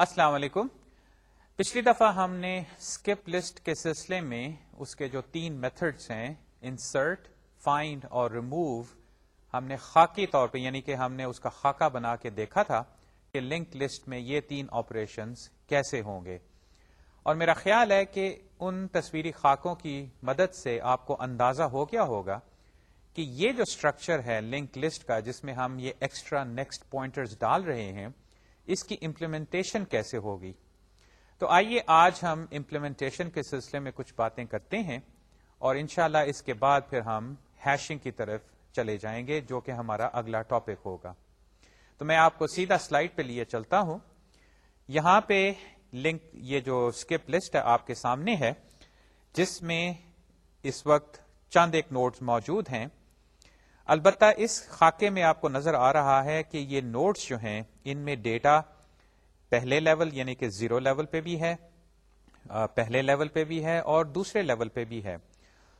السلام علیکم۔ پچھلی دفعہ ہم نے اسکپ لسٹ کے سلسلے میں اس کے جو تین میتھڈس ہیں انسرٹ فائنڈ اور ریموو ہم نے خاکی طور پہ یعنی کہ ہم نے اس کا خاکہ بنا کے دیکھا تھا کہ لنک لسٹ میں یہ تین آپریشنز کیسے ہوں گے۔ اور میرا خیال ہے کہ ان تصویری خاکوں کی مدد سے آپ کو اندازہ ہو گیا ہوگا کہ یہ جو اسٹرکچر ہے لنک لسٹ کا، جس میں ہم یہ ایکسٹرا نیکسٹ پوائنٹرز ڈال رہے ہیں اس کی امپلیمنٹیشن کیسے ہوگی؟ تو آئیے آج ہم امپلیمنٹیشن کے سلسلے میں کچھ باتیں کرتے ہیں اور انشاءاللہ اس کے بعد پھر ہم ہیشنگ کی طرف چلے جائیں گے، جو کہ ہمارا اگلا ٹاپک ہوگا۔ تو میں آپ کو سیدھا سلائڈ پہ لیے چلتا ہوں۔ یہاں پہ لنک یہ جو اسکپ لسٹ ہے آپ کے سامنے ہے، جس میں اس وقت چند ایک نوٹس موجود ہیں۔ البتہ اس خاکے میں آپ کو نظر آ رہا ہے کہ یہ نوٹس جو ہیں، ان میں ڈیٹا پہلے لیول یعنی کہ زیرو لیول پہ بھی ہے پہلے لیول پہ بھی ہے اور دوسرے لیول پہ بھی ہے۔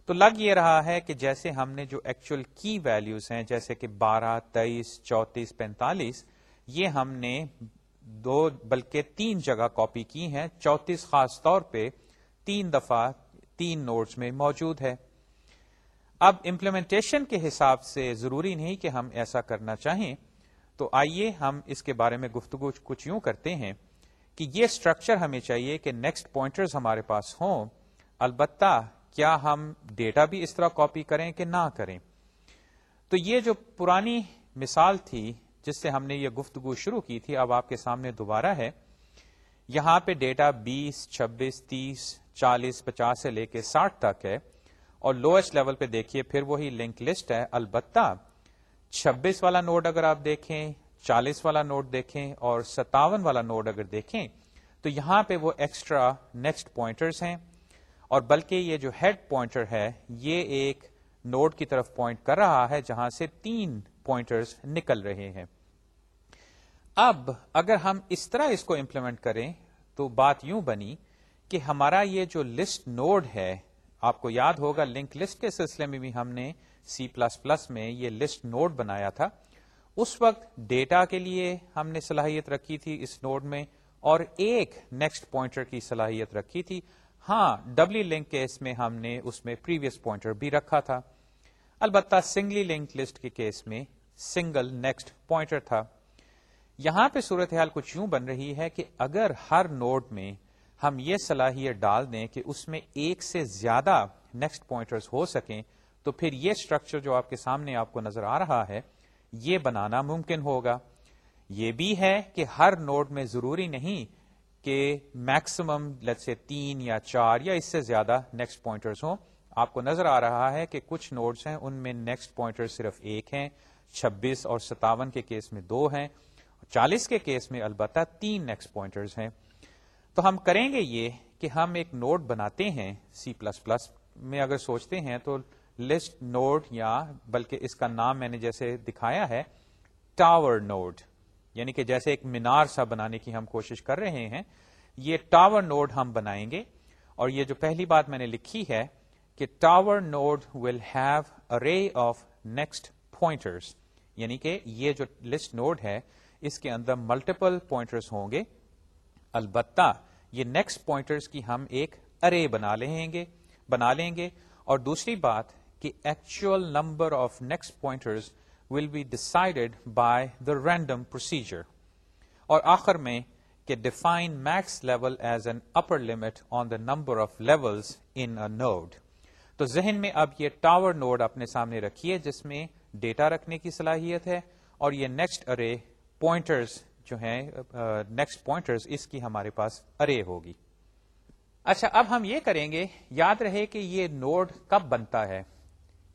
تو لگ یہ رہا ہے کہ جیسے ہم نے جو ایکچوئل کی ویلیوز ہیں، جیسے کہ بارہ، تیئیس، چونتیس، پینتالیس، یہ ہم نے دو بلکہ تین جگہ کاپی کی ہیں۔ چونتیس خاص طور پہ تین دفعہ تین نوٹس میں موجود ہے۔ اب امپلیمنٹیشن کے حساب سے ضروری نہیں کہ ہم ایسا کرنا چاہیں، تو آئیے ہم اس کے بارے میں گفتگو کچھ یوں کرتے ہیں کہ یہ اسٹرکچر ہمیں چاہیے کہ نیکسٹ پوائنٹرز ہمارے پاس ہوں۔ البتہ کیا ہم ڈیٹا بھی اس طرح کاپی کریں کہ نہ کریں؟ تو یہ جو پرانی مثال تھی جس سے ہم نے یہ گفتگو شروع کی تھی، اب آپ کے سامنے دوبارہ ہے۔ یہاں پہ ڈیٹا بیس، چھبیس، تیس، چالیس، پچاس سے لے کے ساٹھ تک ہے۔ اور لوئسٹ لیول پہ دیکھیے، پھر وہی لنک لسٹ ہے۔ البتہ چھبیس والا نوڈ اگر آپ دیکھیں، چالیس والا نوٹ دیکھیں اور ستاون والا نوڈ اگر دیکھیں، تو یہاں پہ وہ ایکسٹرا نیکسٹ پوائنٹرز ہیں۔ اور بلکہ یہ جو ہیڈ پوائنٹر ہے، یہ ایک نوڈ کی طرف پوائنٹ کر رہا ہے جہاں سے تین پوائنٹرز نکل رہے ہیں۔ اب اگر ہم اس طرح اس کو امپلیمنٹ کریں، تو بات یوں بنی کہ ہمارا یہ جو لسٹ نوڈ ہے آپ کو یاد ہوگا لنک لسٹ کے سلسلے میں بھی ہم نے سی پلس پلس میں یہ لسٹ نوڈ بنایا تھا۔ اس وقت ڈیٹا کے لیے ہم نے صلاحیت رکھی تھی اس نوڈ میں اور ایک نیکسٹ پوائنٹر کی صلاحیت رکھی تھی۔ ہاں ڈبلی لنک کیس میں ہم نے اس میں پریویس پوائنٹر بھی رکھا تھا۔ البتہ سنگلی لنک لسٹ کے کیس میں سنگل نیکسٹ پوائنٹر تھا۔ یہاں پہ صورتحال کچھ یوں بن رہی ہے کہ اگر ہر نوڈ میں ہم یہ صلاحیت ڈال دیں کہ اس میں ایک سے زیادہ نیکسٹ پوائنٹرز ہو سکیں، تو پھر یہ اسٹرکچر جو آپ کے سامنے آپ کو نظر آ رہا ہے، یہ بنانا ممکن ہوگا۔ یہ بھی ہے کہ ہر نوڈ میں ضروری نہیں کہ میکسیمم لٹ سے تین یا چار یا اس سے زیادہ نیکسٹ پوائنٹرز ہوں۔ آپ کو نظر آ رہا ہے کہ کچھ نوڈز ہیں، ان میں نیکسٹ پوائنٹر صرف ایک ہیں، چھبیس اور ستاون کے کیس میں دو ہیں۔ چالیس کے کیس میں البتہ تین نیکسٹ پوائنٹرز ہیں۔ تو ہم کریں گے یہ کہ ہم ایک نوڈ بناتے ہیں سی پلس پلس میں اگر سوچتے ہیں تو لسٹ نوڈ یا بلکہ اس کا نام میں نے جیسے دکھایا ہے ٹاور نوڈ یعنی کہ جیسے ایک مینار سا بنانے کی ہم کوشش کر رہے ہیں، یہ ٹاور نوڈ ہم بنائیں گے۔ اور یہ جو پہلی بات میں نے لکھی ہے کہ tower node will have array of next pointers یعنی کہ یہ جو لسٹ نوڈ ہے، اس کے اندر ملٹیپل پوائنٹرس ہوں گے۔ البتہ یہ نیکسٹ پوائنٹرز کی ہم ایک ارے بنا لیں گے، بنا لیں گے۔ اور دوسری بات کہ actual number of next pointers will be decided by the random procedure اور آخر میں کہ define max level as an upper limit on the number of level in node تو ذہن میں اب یہ ٹاور نوڈ اپنے سامنے رکھیے جس میں ڈیٹا رکھنے کی صلاحیت ہے اور یہ نیکسٹ ارے پوائنٹرز جو ہیں نیکسٹ پوائنٹرز اس کی ہمارے پاس ارے ہوگی۔ اچھا اب ہم یہ کریں گے، یاد رہے کہ یہ نوڈ کب بنتا ہے؟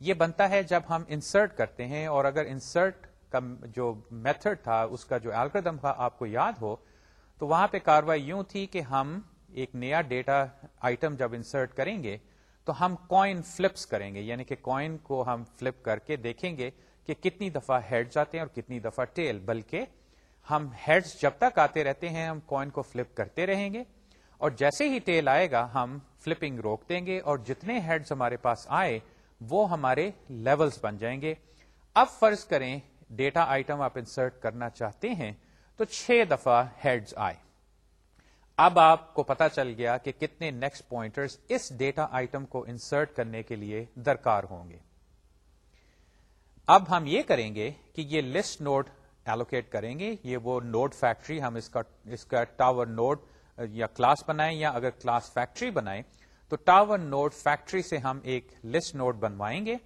یہ بنتا ہے جب ہم انسرٹ کرتے ہیں اور اگر انسرٹ کا جو میتھڈ تھا، اس کا جو الگریدم تھا، آپ کو یاد ہو، تو وہاں پہ کاروائی یوں تھی کہ ہم ایک نیا ڈیٹا آئٹم جب انسرٹ کریں گے، تو ہم کوائن فلپس کریں گے۔ یعنی کہ کوائن کو ہم فلپ کر کے دیکھیں گے کہ کتنی دفعہ ہیڈ آتے ہیں اور کتنی دفعہ ٹیل بلکہ ہم ہیڈس جب تک آتے رہتے ہیں، ہم کوائن کو فلپ کرتے رہیں گے۔ اور جیسے ہی ٹیل آئے گا، ہم فلپنگ روک دیں گے اور جتنے ہیڈز ہمارے پاس آئے، وہ ہمارے لیولز بن جائیں گے۔ اب فرض کریں، ڈیٹا آئٹم آپ انسرٹ کرنا چاہتے ہیں، تو چھ دفعہ ہیڈز آئے۔ اب آپ کو پتا چل گیا کہ کتنے نیکسٹ پوائنٹرز اس ڈیٹا آئٹم کو انسرٹ کرنے کے لیے درکار ہوں گے۔ اب ہم یہ کریں گے کہ یہ لسٹ نوڈ ایلوکیٹ کریں گے، یہ وہ نوڈ فیکٹری ہم اس کا اس کا ٹاور نوڈ یا کلاس بنائیں یا اگر کلاس فیکٹری بنائیں، تو ٹاور نوڈ فیکٹری سے ہم ایک لسٹ نوڈ بنوائیں گے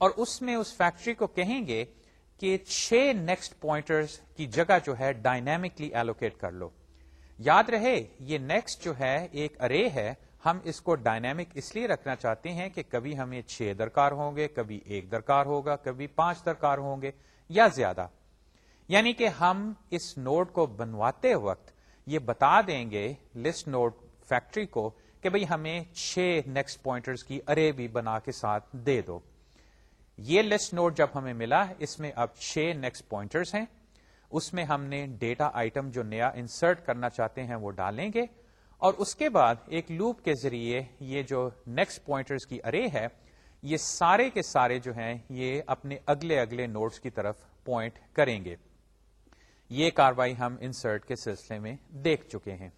اور اس میں اس فیکٹری کو کہیں گے کہ چھ نیکسٹ پوائنٹرز کی جگہ جو ہے ڈائنامکلی ایلوکیٹ کر لو۔ یاد رہے، یہ نیکسٹ جو ہے ایک ارے ہے، ہم اس کو ڈائنامک اس لیے رکھنا چاہتے ہیں کہ کبھی ہمیں چھ درکار ہوں گے، کبھی ایک درکار ہوگا، کبھی پانچ درکار ہوں گے یا زیادہ۔ یعنی کہ ہم اس نوڈ کو بنواتے وقت یہ بتا دیں گے لسٹ نوڈ فیکٹری کو کہ بھئی ہمیں چھ نیکسٹ پوائنٹرز کی ارے بھی بنا کے ساتھ دے دو۔ یہ لسٹ نوڈ جب ہمیں ملا، اس میں اب چھ نیکسٹ پوائنٹرز ہیں۔ اس میں ہم نے ڈیٹا آئٹم جو نیا انسرٹ کرنا چاہتے ہیں وہ ڈالیں گے۔ اور اس کے بعد ایک لوپ کے ذریعے یہ جو نیکسٹ پوائنٹرز کی ارے ہے، یہ سارے کے سارے جو ہیں، یہ اپنے اگلے اگلے نوٹس کی طرف پوائنٹ کریں گے۔ یہ کاروائی ہم انسرٹ کے سلسلے میں دیکھ چکے ہیں۔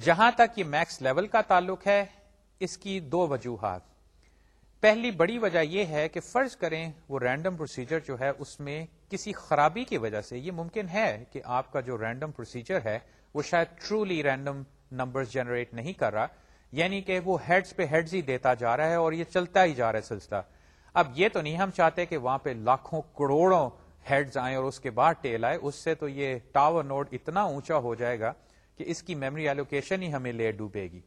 جہاں تک یہ میکس لیول کا تعلق ہے، اس کی دو وجوہات۔ پہلی بڑی وجہ یہ ہے کہ فرض کریں وہ رینڈم پروسیجر جو ہے، اس میں کسی خرابی کی وجہ سے، یہ ممکن ہے کہ آپ کا جو رینڈم پروسیجر ہے، وہ شاید ٹرولی رینڈم نمبر جنریٹ نہیں کر رہا یعنی کہ وہ ہیڈز پہ ہیڈز ہی دیتا جا رہا ہے اور یہ چلتا ہی جا رہا ہے سلسلہ۔ اب یہ تو نہیں ہم چاہتے کہ وہاں پہ لاکھوں کروڑوں ہیڈز آئیں اور اس کے بعد ٹیل آئے، اس سے تو یہ ٹاور نوڈ اتنا اونچا ہو جائے گا کہ اس کی میموری ایلوکیشن ہی ہمیں لے ڈوبے گی۔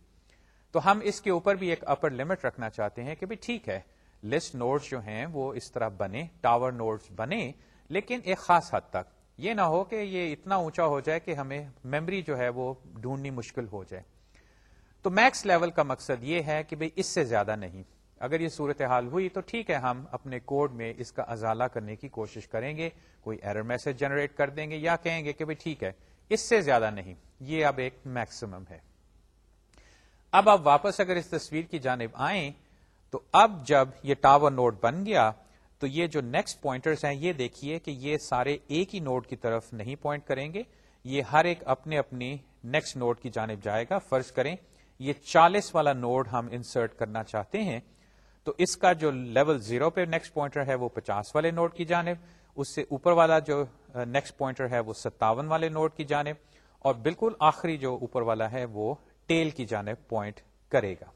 تو ہم اس کے اوپر بھی ایک اپر لمٹ رکھنا چاہتے ہیں کہ بھی ٹھیک ہے لسٹ نوڈز جو ہیں وہ اس طرح بنے، ٹاور نوڈز بنے، لیکن ایک خاص حد تک۔ یہ نہ ہو کہ یہ اتنا اونچا ہو جائے کہ ہمیں میمری جو ہے وہ ڈھونڈنی مشکل ہو جائے۔ تو میکس لیول کا مقصد یہ ہے کہ بھئی اس سے زیادہ نہیں۔ اگر یہ صورتحال ہوئی تو ٹھیک ہے، ہم اپنے کوڈ میں اس کا ازالہ کرنے کی کوشش کریں گے، کوئی ایرر میسج جنریٹ کر دیں گے یا کہیں گے کہ بھئی ٹھیک ہے، اس سے زیادہ نہیں، یہ اب ایک میکسیمم ہے۔ اب آپ واپس اگر اس تصویر کی جانب آئیں تو اب جب یہ ٹاور نوڈ بن گیا تو یہ جو نیکسٹ پوائنٹرز ہیں، یہ دیکھیے کہ یہ سارے ایک ہی نوڈ کی طرف نہیں پوائنٹ کریں گے، یہ ہر ایک اپنے اپنی نیکسٹ نوڈ کی جانب جائے گا۔ فرض کریں، یہ چالیس والا نوڈ ہم انسرٹ کرنا چاہتے ہیں تو اس کا جو لیول زیرو پہ نیکسٹ پوائنٹر ہے وہ پچاس والے نوڈ کی جانب، اس سے اوپر والا جو نیکسٹ پوائنٹر ہے وہ ستاون والے نوڈ کی جانب، اور بالکل آخری جو اوپر والا ہے وہ ٹیل کی جانب پوائنٹ کرے گا۔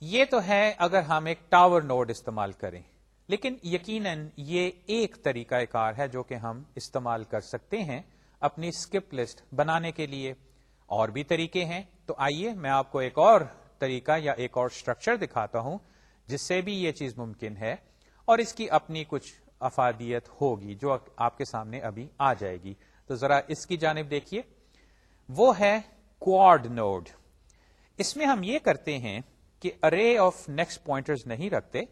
یہ تو ہے اگر ہم ایک ٹاور نوڈ استعمال کریں، لیکن یقیناً یہ ایک طریقہ کار ہے جو کہ ہم استعمال کر سکتے ہیں اپنی اسکپ لسٹ بنانے کے لیے۔ اور بھی طریقے ہیں۔ تو آئیے میں آپ کو ایک اور طریقہ یا ایک اور اسٹرکچر دکھاتا ہوں۔ جس سے بھی یہ چیز ممکن ہے اور اس کی اپنی کچھ افادیت ہوگی جو آپ کے سامنے ابھی آ جائے گی۔ تو ذرا اس کی جانب دیکھیے۔ وہ ہے کوڈ نوڈ اس میں ہم یہ کرتے ہیں کہ ارے آف نیکسٹ پوائنٹرز نہیں رکھتے،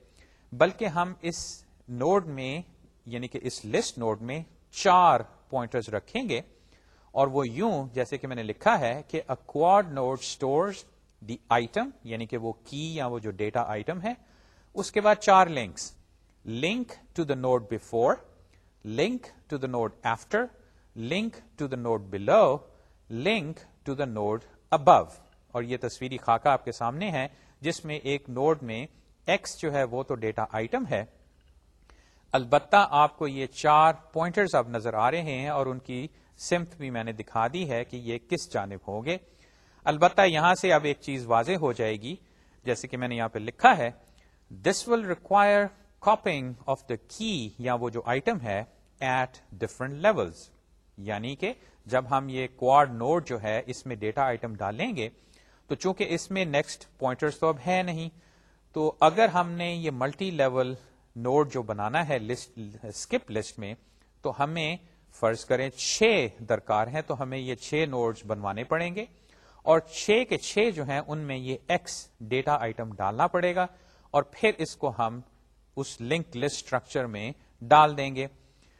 بلکہ ہم اس نوڈ میں یعنی کہ اس لسٹ نوڈ میں چار پوائنٹرز رکھیں گے۔ اور وہ یوں، جیسے کہ میں نے لکھا ہے کہ اکوارڈ نوڈ اسٹورز دی آئٹم یعنی کہ وہ کی یا وہ جو ڈیٹا آئٹم ہے، اس کے بعد چار links link to the node before link to the node after link to the node below link to the node above اور یہ تصویری خاکہ آپ کے سامنے ہے جس میں ایک نوڈ میں ایکس جو ہے وہ تو ڈیٹا آئٹم ہے۔ البتہ آپ کو یہ چار پوائنٹرز اب نظر آ رہے ہیں اور ان کی سمت بھی میں نے دکھا دی ہے کہ یہ کس جانب ہوں گے۔ البتہ یہاں سے اب ایک چیز واضح ہو جائے گی، جیسے کہ میں نے یہاں پہ لکھا ہے this will require copying of the key یا وہ جو آئٹم ہے ایٹ ڈفرنٹ لیولز یعنی کہ جب ہم یہ کوڈ نوڈ جو ہے اس میں ڈیٹا آئٹم ڈالیں گے، تو چونکہ اس میں نیکسٹ پوائنٹرز تو اب ہے نہیں، تو اگر ہم نے یہ ملٹی لیول نوڈ جو بنانا ہے لسٹ اسکپ لسٹ میں، تو ہمیں فرض کریں چھ درکار ہیں، تو ہمیں یہ چھ نوڈز بنوانے پڑیں گے۔ اور چھ کے چھ جو ہیں، ان میں یہ ایکس ڈیٹا آئٹم ڈالنا پڑے گا۔ اور پھر اس کو ہم اس لنک لسٹ اسٹرکچر میں ڈال دیں گے۔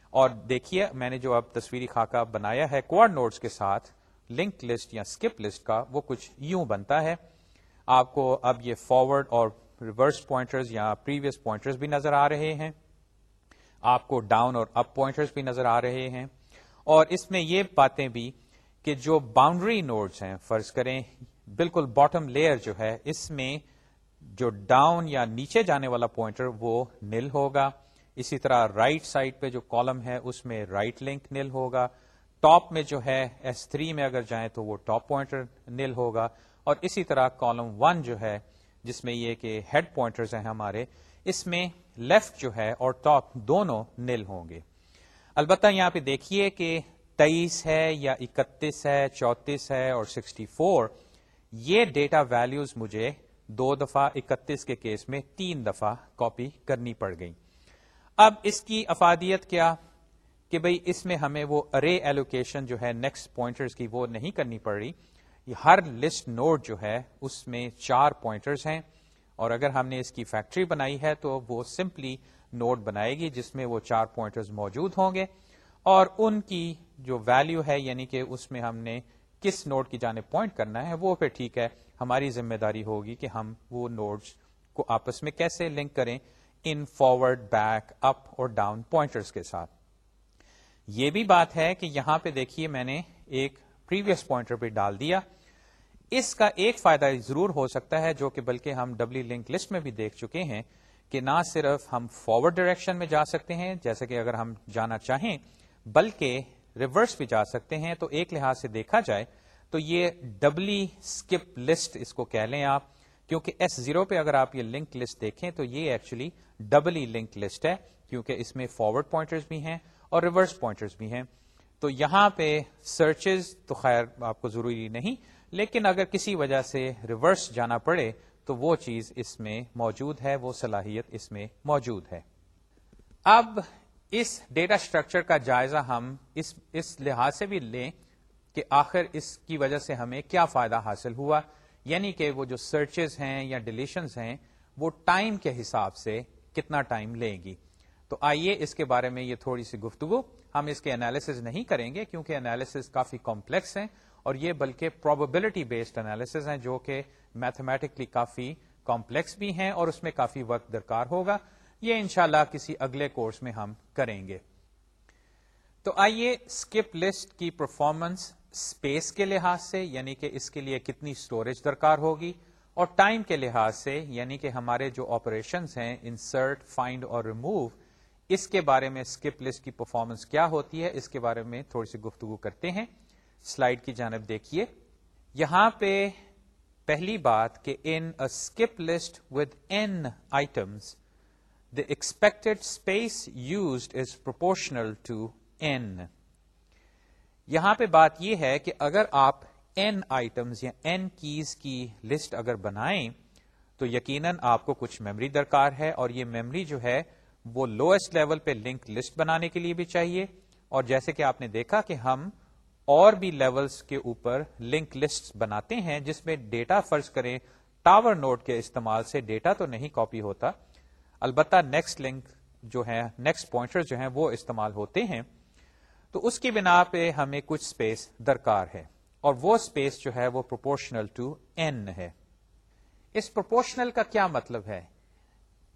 اور دیکھیے، میں نے جو اب تصویری خاکہ بنایا ہے کوڈ نوڈز کے ساتھ لنک لسٹ یا اسکپ لسٹ کا وہ کچھ یوں بنتا ہے۔ آپ کو اب یہ فارورڈ اور ریورس پوائنٹرز یا پریویس پوائنٹرز بھی نظر آ رہے ہیں۔ آپ کو ڈاؤن اور اپ پوائنٹرز بھی نظر آ رہے ہیں۔ اور اس میں یہ باتیں بھی کہ جو باؤنڈری نوڈز ہیں، فرض کریں، بالکل باٹم لیئر جو ہے، اس میں جو ڈاؤن یا نیچے جانے والا پوائنٹر وہ نل ہوگا۔ اسی طرح رائٹ right سائڈ پہ جو کالم ہے، اس میں رائٹ لنک نل ہوگا۔ ٹاپ میں جو ہے ایس تھری میں اگر جائیں تو وہ ٹاپ پوائنٹر نل ہوگا۔ اور اسی طرح کالم ون جو ہے، جس میں یہ کہ ہیڈ پوائنٹرز ہیں ہمارے، اس میں لیفٹ جو ہے اور ٹاپ دونوں نل ہوں گے۔ البتہ یہاں پہ دیکھیے کہ تیئیس ہے یا اکتیس ہے، چوتیس ہے اور سکسٹی فور، یہ ڈیٹا ویلیوز مجھے دو دفعہ اکتیس کے کیس میں تین دفعہ کاپی کرنی پڑ گئی اب اس کی افادیت کیا؟ کہ بھئی اس میں ہمیں وہ ارے ایلوکیشن جو ہے نیکسٹ پوائنٹرز کی وہ نہیں کرنی پڑ رہی۔ ہر لسٹ نوڈ جو ہے اس میں چار پوائنٹرز ہیں اور اگر ہم نے اس کی فیکٹری بنائی ہے تو وہ سمپلی نوڈ بنائے گی جس میں وہ چار پوائنٹرز موجود ہوں گے اور ان کی جو ویلو ہے یعنی کہ اس میں ہم نے کس نوڈ کی جانب پوائنٹ کرنا ہے، وہ پھر ٹھیک ہے، ہماری ذمہ داری ہوگی کہ ہم وہ نوڈز کو آپس میں کیسے لنک کریں ان فارورڈ بیک اپ اور ڈاؤن پوائنٹرز کے ساتھ۔ یہ بھی بات ہے کہ یہاں پہ دیکھیے میں نے ایک پریویس پوائنٹر پہ ڈال دیا۔ اس کا ایک فائدہ ضرور ہو سکتا ہے، جو کہ بلکہ ہم ڈبلی لنک لسٹ میں بھی دیکھ چکے ہیں کہ نہ صرف ہم فارورڈ ڈائریکشن میں جا سکتے ہیں، جیسے کہ اگر ہم جانا چاہیں، بلکہ ریورس بھی جا سکتے ہیں، تو ایک لحاظ سے دیکھا جائے تو یہ ڈبلی اسکپ لسٹ اس کو کہہ لیں آپ، کیونکہ ایس زیرو پہ اگر آپ یہ لنک لسٹ دیکھیں تو یہ ایکچولی ڈبلی لنک لسٹ ہے، کیونکہ اس میں فارورڈ پوائنٹرز بھی ہیں اور ریورس پوائنٹرز بھی ہیں۔ تو یہاں پہ سرچز تو خیر آپ کو ضروری نہیں، لیکن اگر کسی وجہ سے ریورس جانا پڑے تو وہ چیز اس میں موجود ہے، وہ صلاحیت اس میں موجود ہے۔ اب اس ڈیٹا اسٹرکچر کا جائزہ ہم اس اس لحاظ سے بھی لیں کہ آخر اس کی وجہ سے ہمیں کیا فائدہ حاصل ہوا۔ یعنی کہ وہ جو سرچز ہیں یا ڈیلیشنز ہیں، وہ ٹائم کے حساب سے کتنا ٹائم لے گی۔ تو آئیے اس کے بارے میں یہ تھوڑی سی گفتگو۔ ہم اس کے انالیس نہیں کریں گے کیونکہ انالیس کافی کمپلیکس ہیں اور یہ بلکہ پروبلٹی بیسڈ انالیس ہیں جو کہ میتھمیٹکلی کافی کمپلیکس بھی ہیں اور اس میں کافی وقت درکار ہوگا۔ یہ انشاءاللہ کسی اگلے کورس میں ہم کریں گے۔ تو آئیے اسکپ لسٹ کی پرفارمنس اسپیس کے لحاظ سے یعنی کہ اس کے لیے کتنی اسٹوریج درکار ہوگی، اور ٹائم کے لحاظ سے یعنی کہ ہمارے جو آپریشنس ہیں انسرٹ فائنڈ اور ریموو اس کے بارے میں اسکپ لسٹ کی پرفارمنس کیا ہوتی ہے، اس کے بارے میں تھوڑی سی گفتگو کرتے ہیں۔ سلائڈ کی جانب دیکھیے۔ یہاں پہ پہلی بات کہ in skip list with N items the expected space used is proportional to N یہاں پہ بات یہ ہے کہ اگر آپ این آئٹمس یا این کیز کی لسٹ اگر بنائیں، تو یقیناً آپ کو کچھ میمری درکار ہے اور یہ میمری جو ہے وہ لوئسٹ لیول پہ لنک لسٹ بنانے کے لیے بھی چاہیے۔ اور جیسے کہ آپ نے دیکھا کہ ہم اور بھی لیولز کے اوپر لنک لسٹ بناتے ہیں، جس میں ڈیٹا فرض کریں ٹاور نوٹ کے استعمال سے ڈیٹا تو نہیں کاپی ہوتا۔ البتہ نیکسٹ لنک جو ہے نیکسٹ پوائنٹر جو ہیں وہ استعمال ہوتے ہیں، تو اس کی بنا پہ ہمیں کچھ اسپیس درکار ہے۔ اور وہ اسپیس جو ہے وہ پروپورشنل ٹو این ہے۔ اس پروپورشنل کا کیا مطلب ہے؟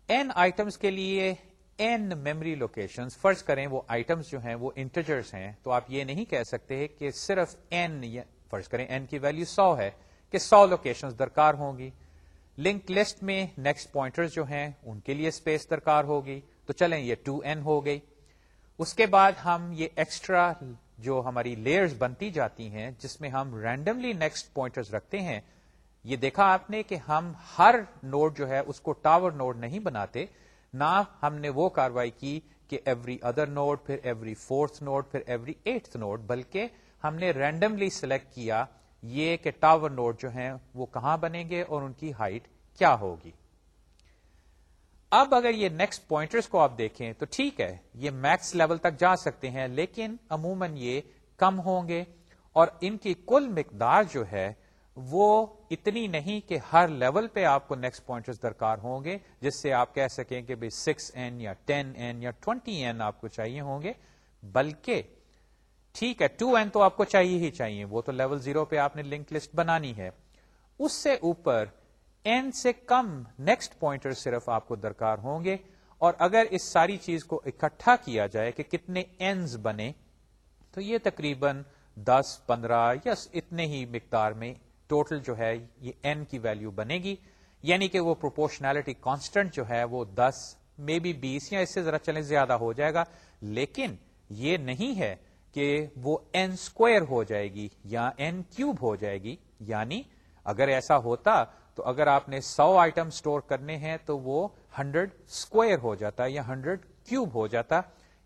این آئٹمس کے لیے این میمری لوکیشن فرض کریں وہ آئٹمس جو ہیں وہ انٹرجرس ہیں، تو آپ یہ نہیں کہہ سکتے کہ صرف این فرض کریں این کی ویلو سو ہے، کہ سو لوکیشن درکار ہوں گی۔ لنک لسٹ میں نیکسٹ پوائنٹر جو ہیں، ان کے لیے اسپیس درکار ہوگی۔ تو چلیں، یہ ٹو این ہو گئی۔ اس کے بعد ہم یہ ایکسٹرا جو ہماری لیئرز بنتی جاتی ہیں، جس میں ہم رینڈملی نیکسٹ پوائنٹرز رکھتے ہیں، یہ دیکھا آپ نے کہ ہم ہر نوڈ جو ہے، اس کو ٹاور نوڈ نہیں بناتے۔ نہ ہم نے وہ کاروائی کی کہ ایوری ادر نوڈ، پھر ایوری فورتھ نوڈ، پھر ایوری ایٹھ نوڈ، بلکہ ہم نے رینڈملی سلیکٹ کیا یہ کہ ٹاور نوڈ جو ہیں وہ کہاں بنیں گے اور ان کی ہائٹ کیا ہوگی۔ اب اگر یہ نیکسٹ پوائنٹرز کو آپ دیکھیں تو ٹھیک ہے، یہ میکس لیول تک جا سکتے ہیں، لیکن عموماً یہ کم ہوں گے اور ان کی کل مقدار جو ہے وہ اتنی نہیں کہ ہر لیول پہ آپ کو نیکسٹ پوائنٹرز درکار ہوں گے، جس سے آپ کہہ سکیں کہ بھائی سکس این یا ٹین این یا ٹوینٹی این آپ کو چاہیے ہوں گے، بلکہ ٹھیک ہے، ٹو این تو آپ کو چاہیے ہی چاہیے، وہ تو لیول زیرو پہ آپ نے لنک لسٹ بنانی ہے۔ اس سے اوپر این سے کم نیکسٹ پوائنٹر صرف آپ کو درکار ہوں گے۔ اور اگر اس ساری چیز کو اکٹھا کیا جائے کہ کتنے اینز بنے، تو یہ تقریباً دس، پندرہ، یا اتنے ہی مقدار میں ٹوٹل جو ہے یہ این کی ویلو بنے گی۔ یعنی کہ وہ پروپورشنالٹی کانسٹنٹ جو ہے وہ دس، مے بی بیس، یا اس سے ذرا چلے زیادہ ہو جائے گا۔ لیکن یہ نہیں ہے کہ وہ این اسکوئر ہو جائے گی یا این کیوب ہو جائے گی یعنی اگر ایسا ہوتا تو اگر آپ نے سو آئٹم سٹور کرنے ہیں تو وہ ہنڈریڈ اسکوئر ہو جاتا یا ہنڈریڈ کیوب ہو جاتا۔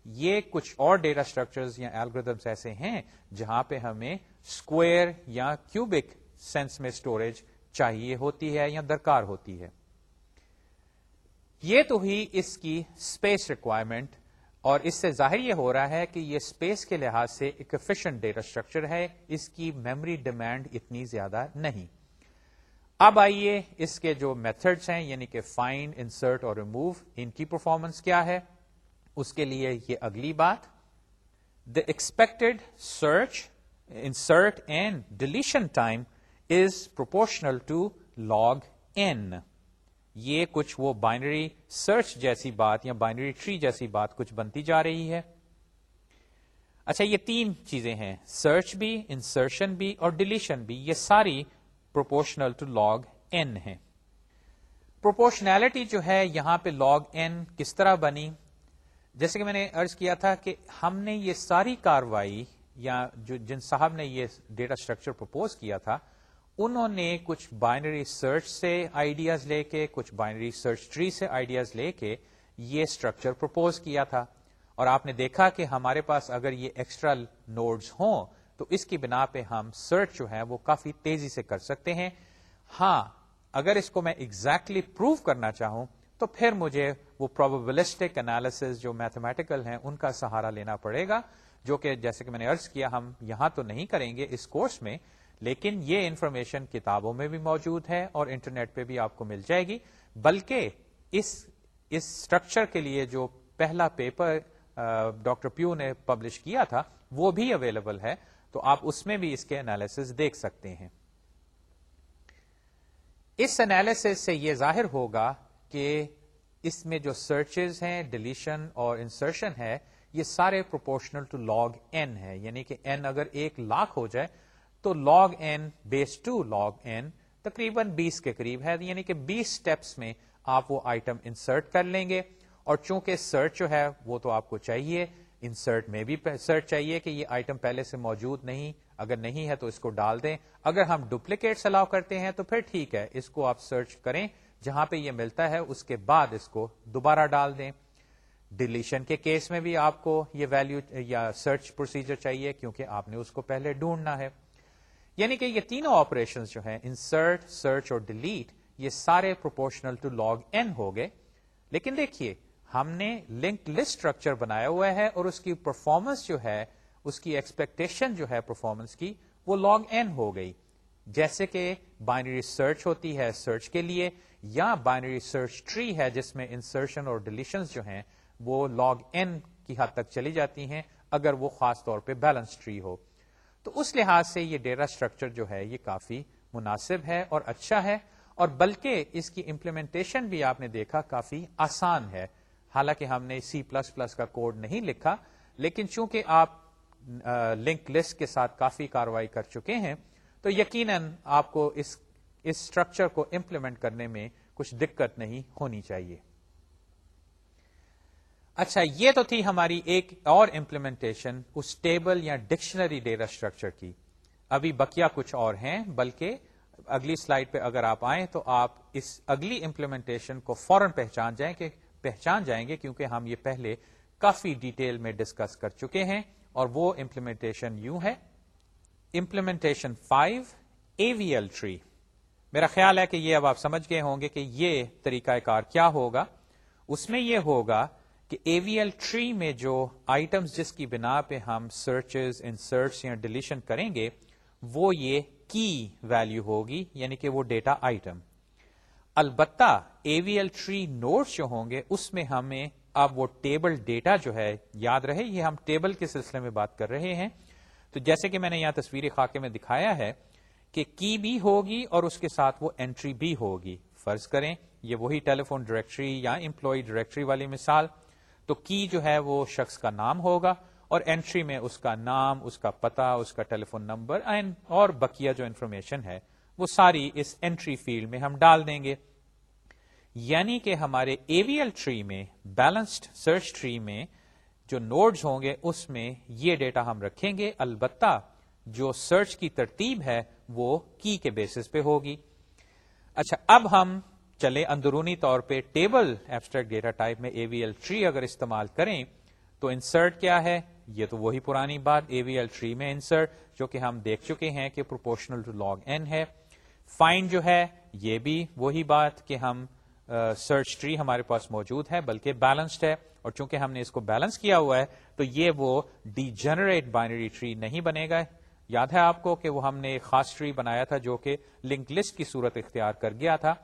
یہ کچھ اور ڈیٹا اسٹرکچرز یا الگریدمس ایسے ہیں جہاں پہ ہمیں اسکوئر یا کیوبک سینس میں اسٹوریج چاہیے ہوتی ہے یا درکار ہوتی ہے۔ یہ تو ہی اس کی اسپیس ریکوائرمنٹ اور اس سے ظاہر یہ ہو رہا ہے کہ یہ اسپیس کے لحاظ سے ایک افیشنٹ ڈیٹا اسٹرکچر ہے، اس کی میموری ڈیمانڈ اتنی زیادہ نہیں۔ اب آئیے اس کے جو میتھڈس ہیں یعنی کہ فائنڈ انسرٹ اور ریموو ان کی پرفارمنس کیا ہے؟ اس کے لیے یہ اگلی بات۔ The expected search insert and deletion time is proportional to log N یہ کچھ وہ بائنری سرچ جیسی بات یا بائنری ٹری جیسی بات کچھ بنتی جا رہی ہے۔ اچھا یہ تین چیزیں ہیں، سرچ بھی انسرشن بھی اور ڈلیشن بھی۔ یہ ساری پروپورشنل ٹو لاگ این ہے پروپورشنلٹی جو ہے، یہاں پہ لاگ این کس طرح بنی؟ جیسے کہ میں نے ارض کیا تھا کہ ہم نے یہ ساری کاروائی یا جو جن صاحب نے یہ ڈیٹا اسٹرکچر پرپوز کیا تھا انہوں نے کچھ بائنری سرچ سے آئیڈیاز لے کے، کچھ بائنری سرچ ٹری سے آئیڈیاز لے کے یہ اسٹرکچر پرپوز کیا تھا۔ اور آپ نے دیکھا کہ ہمارے پاس اگر یہ ایکسٹرا نوڈز ہوں تو اس کی بنا پہ ہم سرچ جو ہے وہ کافی تیزی سے کر سکتے ہیں۔ ہاں اگر اس کو میں ایگزیکٹلی exactly پروو کرنا چاہوں تو پھر مجھے وہ پروبلسٹک انالیس جو میتھمیٹیکل ہیں ان کا سہارا لینا پڑے گا، جو کہ جیسے کہ میں نے ارض کیا، ہم یہاں تو نہیں کریں گے اس کورس میں۔ لیکن یہ انفارمیشن کتابوں میں بھی موجود ہے اور انٹرنیٹ پہ بھی آپ کو مل جائے گی، بلکہ اس اس اسٹرکچر کے لیے جو پہلا پیپر ڈاکٹر پیو نے پبلش کیا تھا، وہ بھی اویلیبل ہے، تو آپ اس میں بھی اس کے انالیس دیکھ سکتے ہیں۔ اس انالیس سے یہ ظاہر ہوگا کہ اس میں جو سرچز ہیں ڈلیشن اور انسرشن ہے، یہ سارے پروپورشنل ٹو لاگ این ہے یعنی کہ این اگر ایک لاکھ ہو جائے تو log N base two log N تقریباً بیس کے قریب ہے یعنی کہ بیس اسٹیپس میں آپ وہ آئٹم انسرٹ کر لیں گے۔ اور چونکہ سرچ جو ہے وہ تو آپ کو چاہیے انسرٹ میں بھی سرچ چاہیے کہ یہ آئٹم پہلے سے موجود نہیں، اگر نہیں ہے تو اس کو ڈال دیں۔ اگر ہم ڈپلیکیٹ الاؤ کرتے ہیں تو پھر ٹھیک ہے، اس کو آپ سرچ کریں۔ جہاں پہ یہ ملتا ہے، اس کے بعد اس کو دوبارہ ڈال دیں۔ ڈلیشن کے کیس میں بھی آپ کو یہ ویلو یا سرچ پروسیجر چاہیے، کیونکہ آپ نے اس کو پہلے ڈھونڈنا ہے۔ یعنی کہ یہ تینوں آپریشن جو ہیں انسرٹ سرچ اور ڈیلیٹ یہ سارے پروپورشنل ٹو لاگ این ہو گئے۔ لیکن دیکھیے، ہم نے لنک لسٹ اسٹرکچر بنایا ہوا ہے اور اس کی پرفارمنس جو ہے، اس کی ایکسپیکٹیشن جو ہے پرفارمنس کی، وہ لاگ این ہو گئی۔ جیسے کہ بائنری سرچ ہوتی ہے سرچ کے لیے، یا بائنری سرچ ٹری ہے جس میں انسرشن اور ڈلیشن جو ہیں، وہ لاگ این کی حد تک چلی جاتی ہیں، اگر وہ خاص طور پہ بیلنس ٹری ہو۔ تو اس لحاظ سے یہ ڈیٹا اسٹرکچر جو ہے یہ کافی مناسب ہے اور اچھا ہے اور بلکہ اس کی امپلیمنٹیشن بھی آپ نے دیکھا کافی آسان ہے۔ حالانکہ ہم نے سی پلس پلس کا کوڈ نہیں لکھا، لیکن چونکہ آپ لنک لسٹ کے ساتھ کافی کاروائی کر چکے ہیں، تو یقیناً آپ کو اس اسٹرکچر کو امپلیمنٹ کرنے میں کچھ دقت نہیں ہونی چاہیے۔ اچھا یہ تو تھی ہماری ایک اور امپلیمنٹیشن اس ٹیبل یا ڈکشنری ڈیٹا اسٹرکچر کی۔ ابھی بکیا کچھ اور ہیں، بلکہ اگلی سلائڈ پہ اگر آپ آئیں تو آپ اس اگلی امپلیمنٹیشن کو فوراً پہچان جائیں کہ، پہچان جائیں گے کیونکہ ہم یہ پہلے کافی ڈیٹیل میں ڈسکس کر چکے ہیں اور وہ امپلیمنٹیشن یوں ہے۔ Implementation five A V L tree میرا خیال ہے کہ یہ اب آپ سمجھ گئے ہوں گے کہ یہ طریقہ کار کیا ہوگا۔ اس میں یہ ہوگا کہ اے وی ایل ٹری میں جو آئٹمس جس کی بنا پہ ہم سرچز انسرٹس یا ڈلیشن کریں گے، وہ یہ کی ویلو ہوگی یعنی کہ وہ ڈیٹا آئٹم البتہ A V L tree notes جو ہوں گے، اس میں ہمیں اب وہ ٹیبل ڈیٹا جو ہے یاد رہے، یہ ہم ٹیبل کے سلسلے میں بات کر رہے ہیں۔ تو جیسے کہ میں نے یہاں تصویری خاکے میں دکھایا ہے کہ کی بھی ہوگی اور اس کے ساتھ وہ انٹری بھی ہوگی۔ فرض کریں، یہ وہی ٹیلی فون ڈائریکٹری یا امپلائی ڈائریکٹری والی مثال۔ تو کی جو ہے وہ شخص کا نام ہوگا اور انٹری میں اس کا نام، اس کا پتا اس کا ٹیلی فون نمبر اور بکیا جو انفارمیشن ہے، وہ ساری اس انٹری فیلڈ میں ہم ڈال دیں گے۔ یعنی کہ ہمارے اے وی ایل ٹری میں بیلنسڈ سرچ ٹری میں جو نوڈز ہوں گے، اس میں یہ ڈیٹا ہم رکھیں گے۔ البتہ جو سرچ کی ترتیب ہے، وہ کی کے بیسس پہ ہوگی۔ اچھا اب ہم چلے اندرونی طور پہ ٹیبل ایبسٹریکٹ ڈیٹا ٹائپ میں اے وی ایل ٹری اگر استعمال کریں تو انسرٹ کیا ہے؟ یہ تو وہی پرانی بات اے وی ایل ٹری میں انسرٹ جو کہ ہم دیکھ چکے ہیں کہ پروپورشنل ٹو لاگ این ہے۔ فائن جو ہے، یہ بھی وہی بات کہ ہم سرچ ٹری ہمارے پاس موجود ہے، بلکہ بیلنسڈ ہے۔ اور چونکہ ہم نے اس کو بیلنس کیا ہوا ہے، تو یہ وہ ڈی جنریٹ بائنری ٹری نہیں بنے گا۔ یاد ہے آپ کو کہ وہ ہم نے ایک خاص ٹری بنایا تھا جو کہ لنک لسٹ کی صورت اختیار کر گیا تھا۔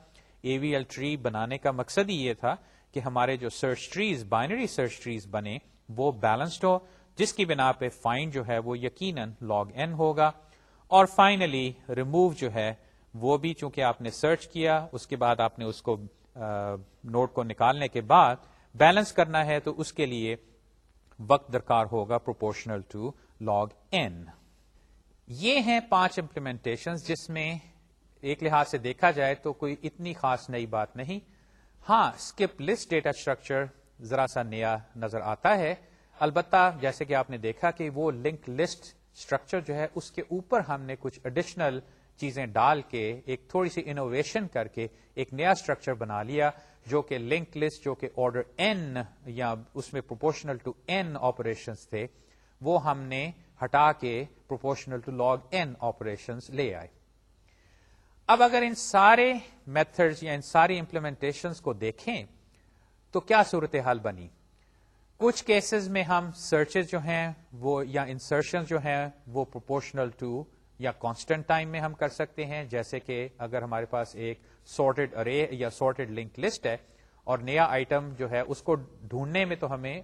اے وی ایل ٹری بنانے کا مقصد ہی یہ تھا کہ ہمارے جو search trees binary search trees بنے، وہ بیلنسڈ ہو، جس کی بنا پہ فائن جو ہے وہ یقیناً لاگ این ہوگا۔ اور فائنلی ریموو جو ہے وہ بھی چونکہ آپ نے سرچ کیا، اس کے بعد آپ نے اس کو نوٹ کو نکالنے کے بعد بیلنس کرنا ہے، تو اس کے لیے وقت درکار ہوگا پروپورشنل ٹو لاگ این یہ ہیں پانچ امپلیمنٹیشن جس میں ایک لحاظ سے دیکھا جائے تو کوئی اتنی خاص نئی بات نہیں۔ ہاں اسکپ لسٹ ڈیٹا اسٹرکچر ذرا سا نیا نظر آتا ہے۔ البتہ جیسے کہ آپ نے دیکھا کہ وہ لنک لسٹ اسٹرکچر جو ہے، اس کے اوپر ہم نے کچھ اڈیشنل چیزیں ڈال کے، ایک تھوڑی سی انوویشن کر کے ایک نیا اسٹرکچر بنا لیا، جو کہ لنک لسٹ جو کہ آرڈر این یا اس میں پروپورشنل ٹو این آپریشن تھے، وہ ہم نے ہٹا کے proportional to log N operation لے آئے۔ اب اگر ان سارے میتھڈ یا ان ساری امپلیمنٹیشن کو دیکھیں، تو کیا صورت حال بنی؟ کچھ کیسز میں ہم سرچز جو ہیں، وہ یا انسرشن جو ہیں، وہ پروپورشنل ٹو یا کانسٹنٹ ٹائم میں ہم کر سکتے ہیں۔ جیسے کہ اگر ہمارے پاس ایک سارٹیڈ ارے یا سارٹیڈ لنک لسٹ ہے اور نیا آئٹم جو ہے، اس کو ڈھونڈنے میں تو ہمیں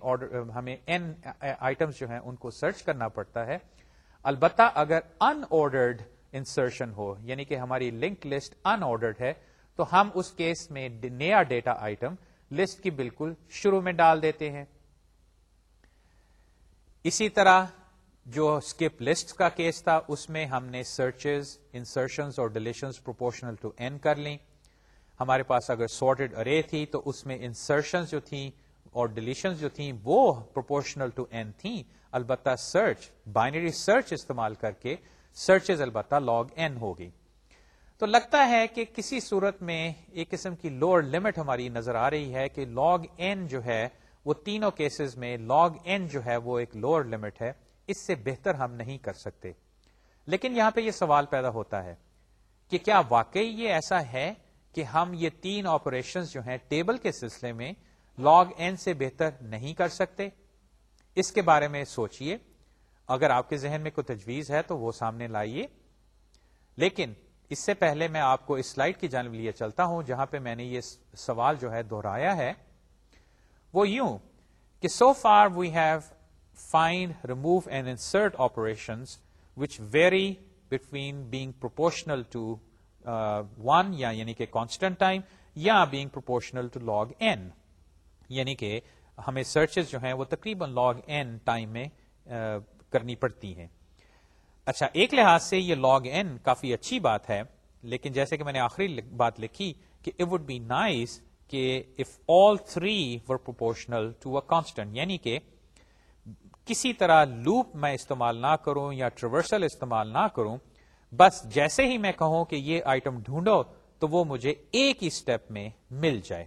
ہمیں این آئٹمس جو ہیں، ان کو سرچ کرنا پڑتا ہے۔ البتہ اگر ان آرڈرڈ انسرشن ہو یعنی کہ ہماری لنک لسٹ ان آرڈرڈ ہے، تو ہم اس کیس میں نیا ڈیٹا آئٹم لسٹ کی بالکل شروع میں ڈال دیتے ہیں۔ اسی طرح جو اسکپ لسٹ کا کیس تھا، اس میں ہم نے سرچز انسرشن اور ڈلیشنز پروپورشنل ٹو این کر لیں۔ ہمارے پاس اگر سارٹیڈ ارے تھی، تو اس میں انسرشن جو تھیں اور ڈلیشن جو تھیں، وہ پروپورشنل ٹو این تھیں۔ البتہ سرچ بائنری سرچ استعمال کر کے سرچز البتہ لاگ این ہوگی۔ تو لگتا ہے کہ کسی صورت میں ایک قسم کی لوور لمٹ ہماری نظر آ رہی ہے کہ لاگ این جو ہے وہ تینوں کیسز میں لاگ این جو ہے وہ ایک لوور لمٹ ہے، اس سے بہتر ہم نہیں کر سکتے۔ لیکن یہاں پہ یہ سوال پیدا ہوتا ہے کہ کیا واقعی یہ ایسا ہے کہ ہم یہ تین آپریشن جو ہیں ٹیبل کے سلسلے میں لاگ این سے بہتر نہیں کر سکتے؟ اس کے بارے میں سوچئے۔ اگر آپ کے ذہن میں کوئی تجویز ہے تو وہ سامنے لائیے۔ لیکن اس سے پہلے میں آپ کو اس سلائڈ کی جانب لیے چلتا ہوں، جہاں پہ میں نے یہ سوال جو ہے دہرایا ہے۔ وہ یوں کہ so far we have find remove and insert operation which vary between being proportional to one یا یعنی کہ کانسٹنٹ ٹائم یا being proportional to log N یعنی کہ ہمیں سرچز جو ہیں وہ تقریباً لاگ این ٹائم میں uh, کرنی پڑتی ہیں۔ اچھا ایک لحاظ سے یہ لاگ این کافی اچھی بات ہے، لیکن جیسے کہ میں نے آخری بات لکھی کہ اٹ وڈ بی نائس کہ if all three were proportional to a constant یعنی کہ کسی طرح لوپ میں استعمال نہ کروں یا ٹریورسل استعمال نہ کروں، بس جیسے ہی میں کہوں کہ یہ آئٹم ڈھونڈو تو وہ مجھے ایک ہی اسٹیپ میں مل جائے۔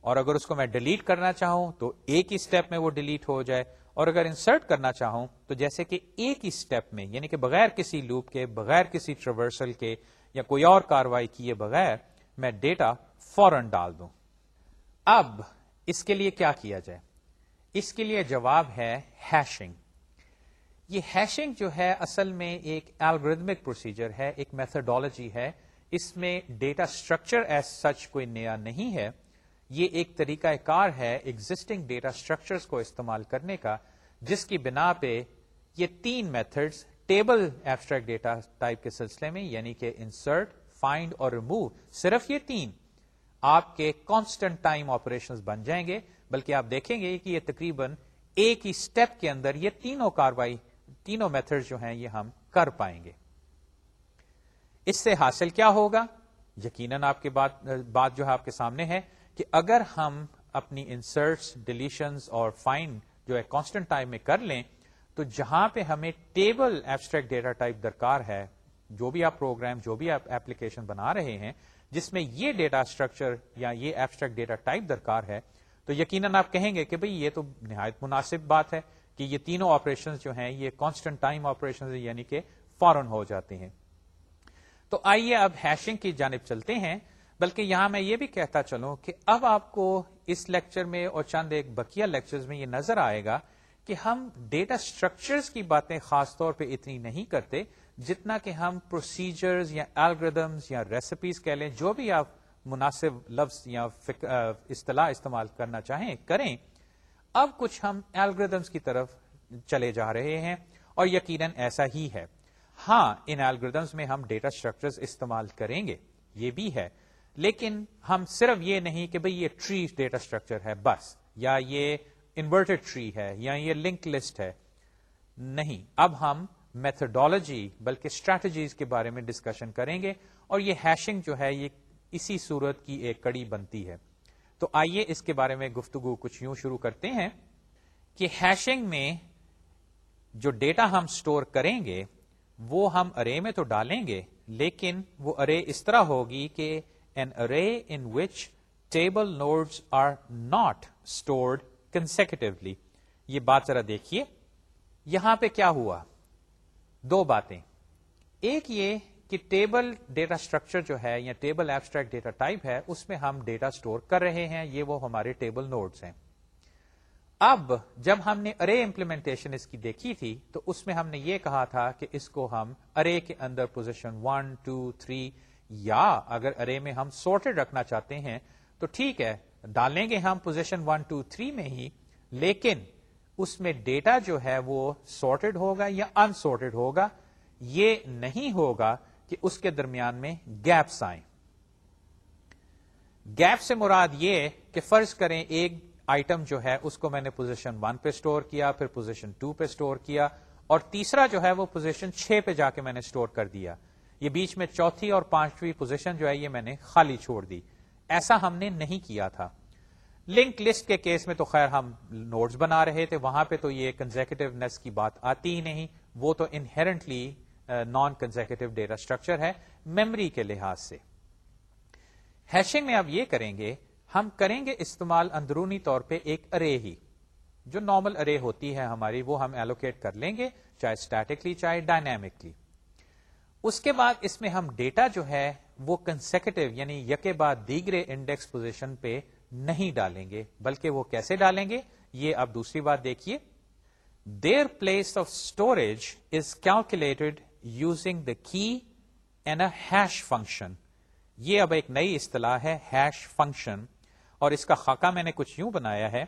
اور اگر اس کو میں ڈیلیٹ کرنا چاہوں تو ایک ہی اسٹیپ میں وہ ڈیلیٹ ہو جائے۔ اور اگر انسرٹ کرنا چاہوں تو جیسے کہ ایک ہی اسٹیپ میں یعنی کہ بغیر کسی لوپ کے، بغیر کسی ٹریورسل کے یا کوئی اور کاروائی کیے بغیر میں ڈیٹا فورن ڈال دوں۔ اب اس کے لیے کیا کیا جائے؟ اس کے لیے جواب ہے ہیشنگ یہ ہیشنگ جو ہے اصل میں ایک الگریدمک پروسیجر ہے، ایک میتھڈالوجی ہے۔ اس میں ڈیٹا اسٹرکچر ایز سچ کوئی نیا نہیں ہے۔ یہ ایک طریقہ کار ہے ایگزٹنگ ڈیٹا اسٹرکچر کو استعمال کرنے کا، جس کی بنا پہ یہ تین methods table abstract data type کے سلسلے میں یعنی کہ انسرٹ فائنڈ اور ریموو صرف یہ تین آپ کے کانسٹنٹ ٹائم آپریشن بن جائیں گے، بلکہ آپ دیکھیں گے کہ یہ تقریباً ایک ہی اسٹیپ کے اندر یہ تینوں کاروائی، تینوں میتھڈ جو ہیں یہ ہم کر پائیں گے۔ اس سے حاصل کیا ہوگا؟ یقیناً آپ کے بات بات جو ہے آپ کے سامنے ہے۔ کہ اگر ہم اپنی انسرٹس ڈلیشنز اور فائن جو ہے کانسٹنٹ ٹائم میں کر لیں، تو جہاں پہ ہمیں ٹیبل ایبسٹریکٹ ڈیٹا ٹائپ درکار ہے، جو بھی آپ پروگرام جو بھی آپ ایپلیکیشن بنا رہے ہیں، جس میں یہ ڈیٹا اسٹرکچر یا یہ ایبسٹریکٹ ڈیٹا ٹائپ درکار ہے، تو یقیناً آپ کہیں گے کہ بھئی یہ تو نہایت مناسب بات ہے کہ یہ تینوں آپریشن جو ہیں، یہ کانسٹنٹ ٹائم آپریشن یعنی کہ فورن ہو جاتے ہیں۔ تو آئیے اب ہیشنگ کی جانب چلتے ہیں۔ بلکہ یہاں میں یہ بھی کہتا چلوں کہ اب آپ کو اس لیکچر میں اور چند ایک بکیا لیکچر میں یہ نظر آئے گا کہ ہم ڈیٹا اسٹرکچرز کی باتیں خاص طور پہ اتنی نہیں کرتے جتنا کہ ہم پروسیجرز یا الگریدمز یا ریسیپیز کہہ لیں، جو بھی آپ مناسب لفظ یا اصطلاح استعمال کرنا چاہیں کریں۔ اب کچھ ہم الگریدمس کی طرف چلے جا رہے ہیں اور یقیناً ایسا ہی ہے۔ ہاں ان الگریدمس میں ہم ڈیٹا اسٹرکچر استعمال کریں گے، یہ بھی ہے۔ لیکن ہم صرف یہ نہیں کہ بھئی یہ ٹری ڈیٹا اسٹرکچر ہے، بس، یا یہ انورٹیڈ ٹری ہے، یا یہ لنک لسٹ ہے۔ نہیں، اب ہم میتھڈالوجی بلکہ اسٹریٹجیز کے بارے میں ڈسکشن کریں گے اور یہ ہیشنگ جو ہے، یہ اسی صورت کی ایک کڑی بنتی ہے۔ تو آئیے اس کے بارے میں گفتگو کچھ یوں شروع کرتے ہیں کہ ہیشنگ میں جو ڈیٹا ہم سٹور کریں گے، وہ ہم ارے میں تو ڈالیں گے، لیکن وہ ارے اس طرح ہوگی کہ an array in which table nodes are not stored consecutively یہ بات ذرا دیکھیے۔ یہاں پہ کیا ہوا؟ دو باتیں۔ ایک یہ کہ ٹیبل ڈیٹا اسٹرکچر جو ہے یا ٹیبل ایبسٹریکٹ ڈیٹا ٹائپ ہے، اس میں ہم ڈیٹا اسٹور کر رہے ہیں، یہ وہ ہمارے ٹیبل نوٹس ہیں۔ اب جب ہم نے ارے امپلیمنٹیشن اس کی دیکھی تھی، تو اس میں ہم نے یہ کہا تھا کہ اس کو ہم ارے کے اندر پوزیشن ون ٹو تھری یا اگر ارے میں ہم سورٹڈ رکھنا چاہتے ہیں، تو ٹھیک ہے، ڈالیں گے ہم پوزیشن ون ٹو تھری میں ہی، لیکن اس میں ڈیٹا جو ہے وہ سارٹیڈ ہوگا یا انسورٹیڈ ہوگا؟ یہ نہیں ہوگا کہ اس کے درمیان میں گیپس آئیں۔ گیپ سے مراد یہ کہ فرض کریں ایک آئٹم جو ہے، اس کو میں نے پوزیشن ون پہ اسٹور کیا، پھر پوزیشن ٹو پہ اسٹور کیا، اور تیسرا جو ہے وہ پوزیشن چھ پہ جا کے میں نے اسٹور کر دیا۔ یہ بیچ میں چوتھی اور پانچویں پوزیشن جو ہے یہ میں نے خالی چھوڑ دی۔ ایسا ہم نے نہیں کیا تھا۔ لنک لسٹ کے کیس میں تو خیر ہم نوٹس بنا رہے تھے، وہاں پہ تو یہ کنزیکٹونیس کی بات آتی ہی نہیں۔ وہ تو inherently non consecutive data structure ہے میمری کے لحاظ سے۔ ہیشنگ میں آپ یہ کریں گے، ہم کریں گے استعمال اندرونی طور پہ ایک ارے ہی۔ جو نارمل ارے ہوتی ہے ہماری، وہ ہم ایلوکیٹ کر لیں گے، چاہے اسٹیٹکلی چاہے ڈائنامکلی اس کے بعد اس میں ہم ڈیٹا جو ہے وہ کنسیکٹو یعنی یکے بعد دیگرے انڈیکس پوزیشن پہ نہیں ڈالیں گے، بلکہ وہ کیسے ڈالیں گے؟ یہ اب دوسری بات دیکھیے۔ There place of storage is calculated using the key an a hash function یہ اب ایک نئی اصطلاح ہے ہیش فنکشن اور اس کا خاکہ میں نے کچھ یوں بنایا ہے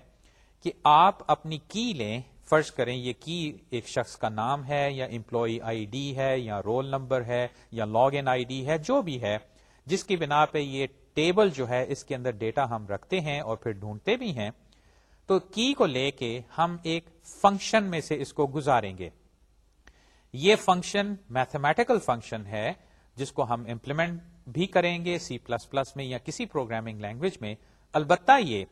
کہ آپ اپنی کی لیں فرض کریں یہ کی ایک شخص کا نام ہے یا امپلائی آئی ڈی ہے یا رول نمبر ہے یا لاگ ان آئی ڈی ہے، جو بھی ہے، جس کی بنا پہ یہ ٹیبل جو ہے، اس کے اندر ڈیٹا ہم رکھتے ہیں اور پھر ڈھونڈتے بھی ہیں۔ تو کی کو لے کے ہم ایک فنکشن میں سے اس کو گزاریں گے۔ یہ فنکشن میتھمیٹیکل فنکشن ہے، جس کو ہم امپلیمنٹ بھی کریں گے سی پلس پلس میں یا کسی پروگرامنگ لینگویج میں۔ البتہ یہ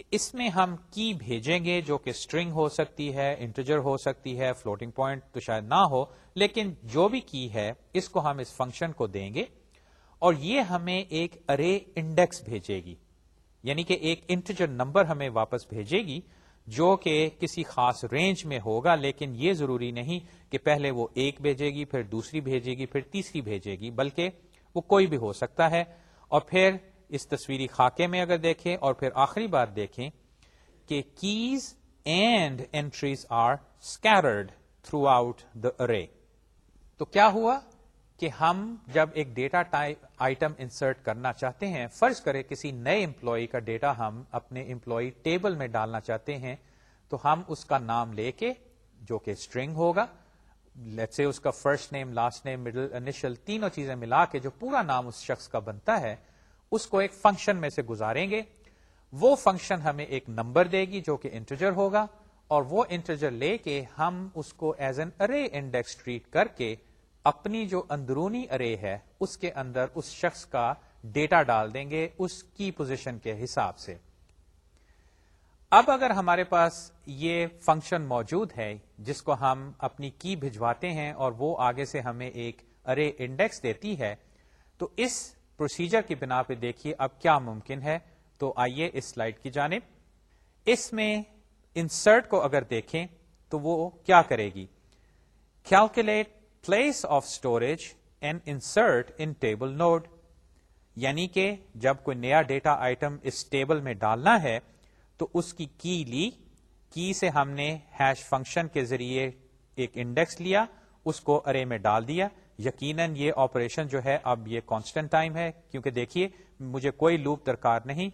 کہ اس میں ہم کی بھیجیں گے جو کہ اسٹرنگ ہو سکتی ہے انٹرجر ہو سکتی ہے فلوٹنگ پوائنٹ تو شاید نہ ہو، لیکن جو بھی کی ہے، اس کو ہم اس فنکشن کو دیں گے اور یہ ہمیں ایک ارے انڈیکس بھیجے گی۔ یعنی کہ ایک انٹرجر نمبر ہمیں واپس بھیجے گی جو کہ کسی خاص رینج میں ہوگا، لیکن یہ ضروری نہیں کہ پہلے وہ ایک بھیجے گی، پھر دوسری بھیجے گی، پھر تیسری بھیجے گی، بلکہ وہ کوئی بھی ہو سکتا ہے۔ اور پھر اس تصویری خاکے میں اگر دیکھیں اور پھر آخری بات دیکھیں کہ keys and entries are scattered throughout the array تو کیا ہوا کہ ہم جب ایک ڈیٹا آئٹم انسرٹ کرنا چاہتے ہیں، فرض کرے کسی نئے امپلائی کا ڈیٹا ہم اپنے امپلائی ٹیبل میں ڈالنا چاہتے ہیں، تو ہم اس کا نام لے کے، جو کہ اسٹرنگ ہوگا لیٹ سے اس کا first name last name middle initial تینوں چیزیں ملا کے جو پورا نام اس شخص کا بنتا ہے اس کو ایک فنکشن میں سے گزاریں گے۔ وہ فنکشن ہمیں ایک نمبر دے گی جو کہ انٹرجر ہوگا اور وہ انٹرجر لے کے ہم اس کو as an array index treat کر کے اپنی جو اندرونی ارے ہے، اس کے اندر اس شخص کا ڈیٹا ڈال دیں گے اس کی پوزیشن کے حساب سے۔ اب اگر ہمارے پاس یہ فنکشن موجود ہے، جس کو ہم اپنی کی بھجواتے ہیں اور وہ آگے سے ہمیں ایک ارے انڈیکس دیتی ہے، تو اس پروسیجر کی بنا پہ دیکھیے اب کیا ممکن ہے۔ تو آئیے اس سلائڈ کی جانب۔ اس میں انسرٹ کو اگر دیکھیں تو وہ کیا کرے گی۔ Calculate place of storage and insert in table node یعنی کہ جب کوئی نیا ڈیٹا آئٹم اس ٹیبل میں ڈالنا ہے تو اس کی کی لی۔ کی سے ہم نے ہیش فنکشن کے ذریعے ایک انڈیکس لیا، اس کو ارے میں ڈال دیا۔ یقیناً یہ آپریشن جو ہے اب یہ کانسٹنٹ ٹائم ہے، کیونکہ دیکھیے، مجھے کوئی لوپ درکار نہیں۔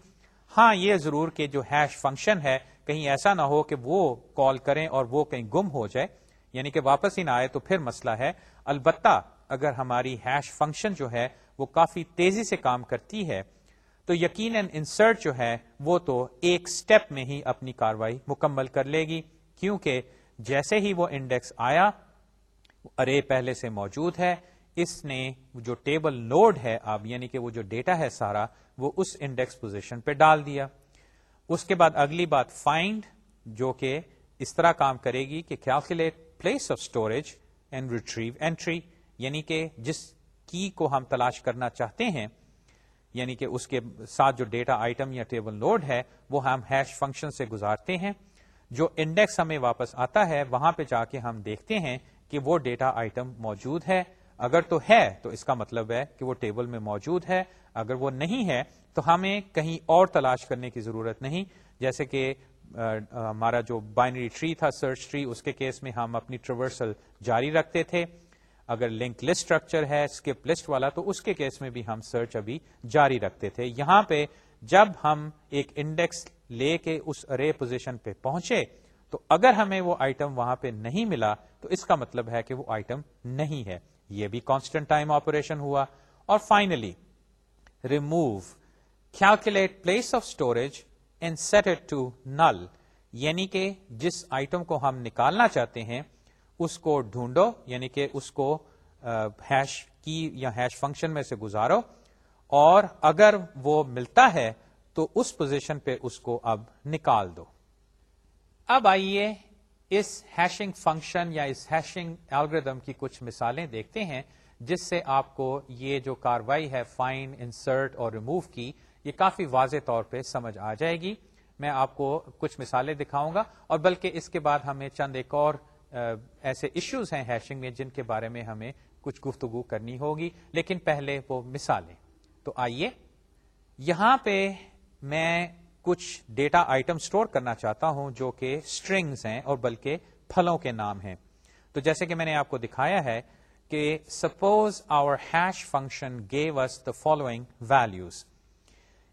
ہاں یہ ضرور کہ جو ہیش فنکشن ہے، کہیں ایسا نہ ہو کہ وہ کال کریں اور وہ کہیں گم ہو جائے۔ یعنی کہ واپس ہی نہ آئے تو پھر مسئلہ ہے۔ البتہ اگر ہماری ہیش فنکشن جو ہے، وہ کافی تیزی سے کام کرتی ہے، تو یقیناً انسرٹ جو ہے، وہ تو ایک سٹیپ میں ہی اپنی کاروائی مکمل کر لے گی۔ کیونکہ جیسے ہی وہ انڈیکس آیا ارے پہلے سے موجود ہے، اس نے جو ٹیبل نوڈ ہے اب یعنی کہ وہ جو ڈیٹا ہے سارا، وہ اس انڈیکس پوزیشن پہ ڈال دیا۔ اس کے بعد اگلی بات فائنڈ جو کہ اس طرح کام کرے گی کہ calculate place of storage and retrieve entry یعنی کہ جس کی کو ہم تلاش کرنا چاہتے ہیں یعنی کہ اس کے ساتھ جو ڈیٹا آئٹم یا ٹیبل نوڈ ہے، وہ ہم ہیش فنکشن سے گزارتے ہیں۔ جو انڈیکس ہمیں واپس آتا ہے، وہاں پہ جا کے ہم دیکھتے ہیں کہ وہ ڈیٹا آئٹم موجود ہے۔ اگر تو ہے تو اس کا مطلب ہے کہ وہ ٹیبل میں موجود ہے۔ اگر وہ نہیں ہے تو ہمیں کہیں اور تلاش کرنے کی ضرورت نہیں۔ جیسے کہ ہمارا جو بائنری ٹری تھا، سرچ ٹری، اس کے کیس میں ہم اپنی ٹریورسل جاری رکھتے تھے۔ اگر لنک لسٹ اسٹرکچر ہے اسکپ لسٹ والا، تو اس کے کیس میں بھی ہم سرچ ابھی جاری رکھتے تھے۔ یہاں پہ جب ہم ایک انڈیکس لے کے اس ارے پوزیشن پہ پہنچے، تو اگر ہمیں وہ آئٹم وہاں پہ نہیں ملا تو اس کا مطلب ہے کہ وہ آئٹم نہیں ہے۔ یہ بھی کانسٹنٹ ٹائم آپریشن ہوا۔ اور finally remove calculate place of storage and set it to null یعنی کہ جس آئٹم کو ہم نکالنا چاہتے ہیں، اس کو ڈھونڈو یعنی کہ اس کو ہیش کی یا ہیش فنکشن میں سے گزارو۔ اور اگر وہ ملتا ہے، تو اس پوزیشن پہ اس کو اب نکال دو۔ اب آئیے اس ہیشنگ فنکشن یا اس ہیشنگ الگریدم کی کچھ مثالیں دیکھتے ہیں، جس سے آپ کو یہ جو کاروائی ہے فائن، انسرٹ اور ریموو کی، یہ کافی واضح طور پہ سمجھ آ جائے گی۔ میں آپ کو کچھ مثالیں دکھاؤں گا۔ اور بلکہ اس کے بعد ہمیں چند ایک اور ایسے ایشوز ہیں ہیشنگ میں جن کے بارے میں ہمیں کچھ گفتگو کرنی ہوگی۔ لیکن پہلے وہ مثالیں۔ تو آئیے۔ یہاں پہ میں کچھ ڈیٹا آئٹم سٹور کرنا چاہتا ہوں جو کہ اسٹرنگس ہیں اور بلکہ پھلوں کے نام ہیں۔ تو جیسے کہ میں نے آپ کو دکھایا ہے کہ suppose our hash function give us the following values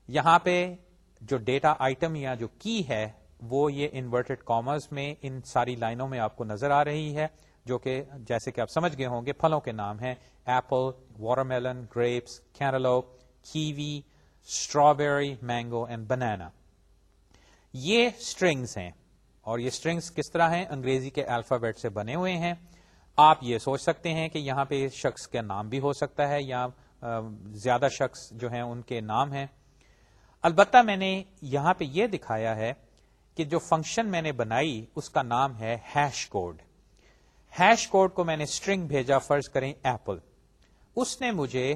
یہاں پہ جو ڈیٹا آئٹم یا جو کی ہے وہ یہ انورٹڈ کامرس میں ان ساری لائنوں میں آپ کو نظر آ رہی ہے جو کہ جیسے کہ آپ سمجھ گئے ہوں گے پھلوں کے نام ہیں۔ Apple watermelon grapes کیرلو kiwi strawberry mango and banana یہ اسٹرنگس ہیں۔ اور یہ اسٹرنگس کس طرح ہیں؟ انگریزی کے الفابیٹ سے بنے ہوئے ہیں۔ آپ یہ سوچ سکتے ہیں کہ یہاں پہ شخص کا نام بھی ہو سکتا ہے یا زیادہ شخص جو ہیں ان کے نام ہیں۔ البتہ میں نے یہاں پہ یہ دکھایا ہے کہ جو فنکشن میں نے بنائی، اس کا نام ہے ہیش کوڈ ہیش کوڈ کو میں نے اسٹرنگ بھیجا، فرض کریں ایپل اس نے مجھے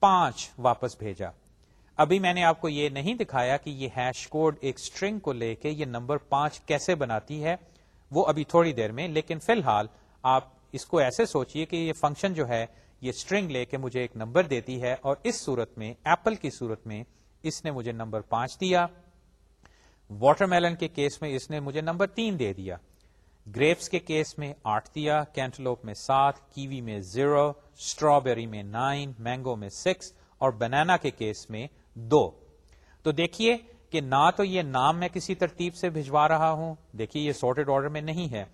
پانچ واپس بھیجا۔ ابھی میں نے آپ کو یہ نہیں دکھایا کہ یہ ہیش کوڈ ایک اسٹرنگ کو لے کے یہ نمبر پانچ کیسے بناتی ہے، وہ ابھی تھوڑی دیر میں، لیکن فی الحال آپ اس کو ایسے سوچئے کہ یہ فنکشن جو ہے، یہ اسٹرنگ لے کے مجھے ایک نمبر دیتی ہے اور اس صورت میں ایپل کی صورت میں اس نے مجھے نمبر پانچ دیا۔ واٹر میلن کے کیس میں اس نے مجھے نمبر تین دے دیا۔ گریپس کے کیس میں آٹھ دیا کینٹلوپ میں سات کیوی میں زیرو اسٹرابیری میں نائن مینگو میں سکس اور بنانا کے کیس میں دو۔ تو دیکھیے کہ نہ تو یہ نام میں کسی ترتیب سے بھجوا رہا ہوں، دیکھیے یہ سارٹیڈ آرڈر میں نہیں ہے،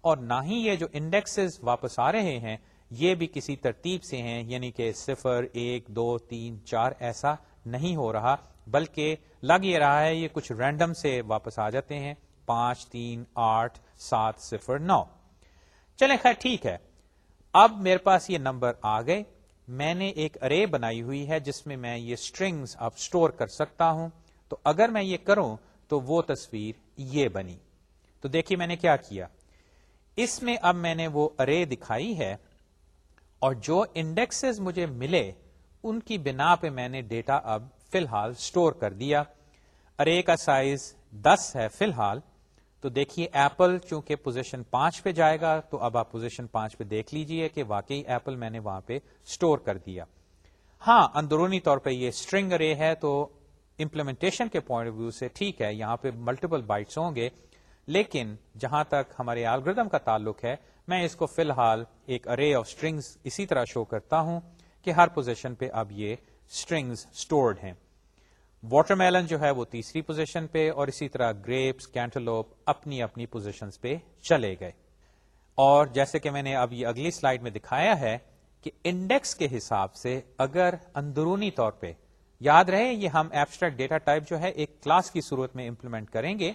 اور نہ ہی یہ جو انڈیکسز واپس آ رہے ہیں، یہ بھی کسی ترتیب سے ہیں یعنی کہ صفر، ایک، دو، تین، چار، ایسا نہیں ہو رہا، بلکہ لگ یہ رہا ہے یہ کچھ رینڈم سے واپس آ جاتے ہیں، پانچ، تین، آٹھ، سات، صفر، نو۔ چلیں خیر، ٹھیک ہے۔ اب میرے پاس یہ نمبر آ گئے۔ میں نے ایک ارے بنائی ہوئی ہے جس میں میں یہ اسٹرنگس اب اسٹور کر سکتا ہوں۔ تو اگر میں یہ کروں تو وہ تصویر یہ بنی۔ تو دیکھیے میں نے کیا کیا۔ اس میں اب میں نے وہ ارے دکھائی ہے اور جو انڈیکسز مجھے ملے، ان کی بنا پہ میں نے ڈیٹا اب فی الحال اسٹور کر دیا۔ ارے کا سائز دس ہے فی الحال۔ تو دیکھیے ایپل چونکہ پوزیشن پانچ پہ جائے گا، تو اب آپ پوزیشن پانچ پہ دیکھ لیجیے کہ واقعی ایپل میں نے وہاں پہ اسٹور کر دیا۔ ہاں اندرونی طور پہ یہ اسٹرنگ ارے ہے، تو امپلیمنٹیشن کے پوائنٹ آف ویو سے ٹھیک ہے، یہاں پہ ملٹیپل بائٹس ہوں گے۔ لیکن جہاں تک ہمارے الگریدم کا تعلق ہے، میں اس کو فی الحال ایک ارے آف اسٹرنگس اسی طرح شو کرتا ہوں کہ ہر پوزیشن پہ اب یہ اسٹرنگس اسٹورڈ ہیں۔ واٹر میلن جو ہے وہ تیسری پوزیشن پہ اور اسی طرح گریپس، کینٹلوپ اپنی اپنی پوزیشن پہ چلے گئے۔ اور جیسے کہ میں نے اب یہ اگلی سلائڈ میں دکھایا ہے کہ انڈیکس کے حساب سے اگر اندرونی طور پہ، یاد رہے یہ ہم ایبسٹریکٹ ڈیٹا ٹائپ جو ہے ایک کلاس کی صورت میں امپلیمنٹ کریں گے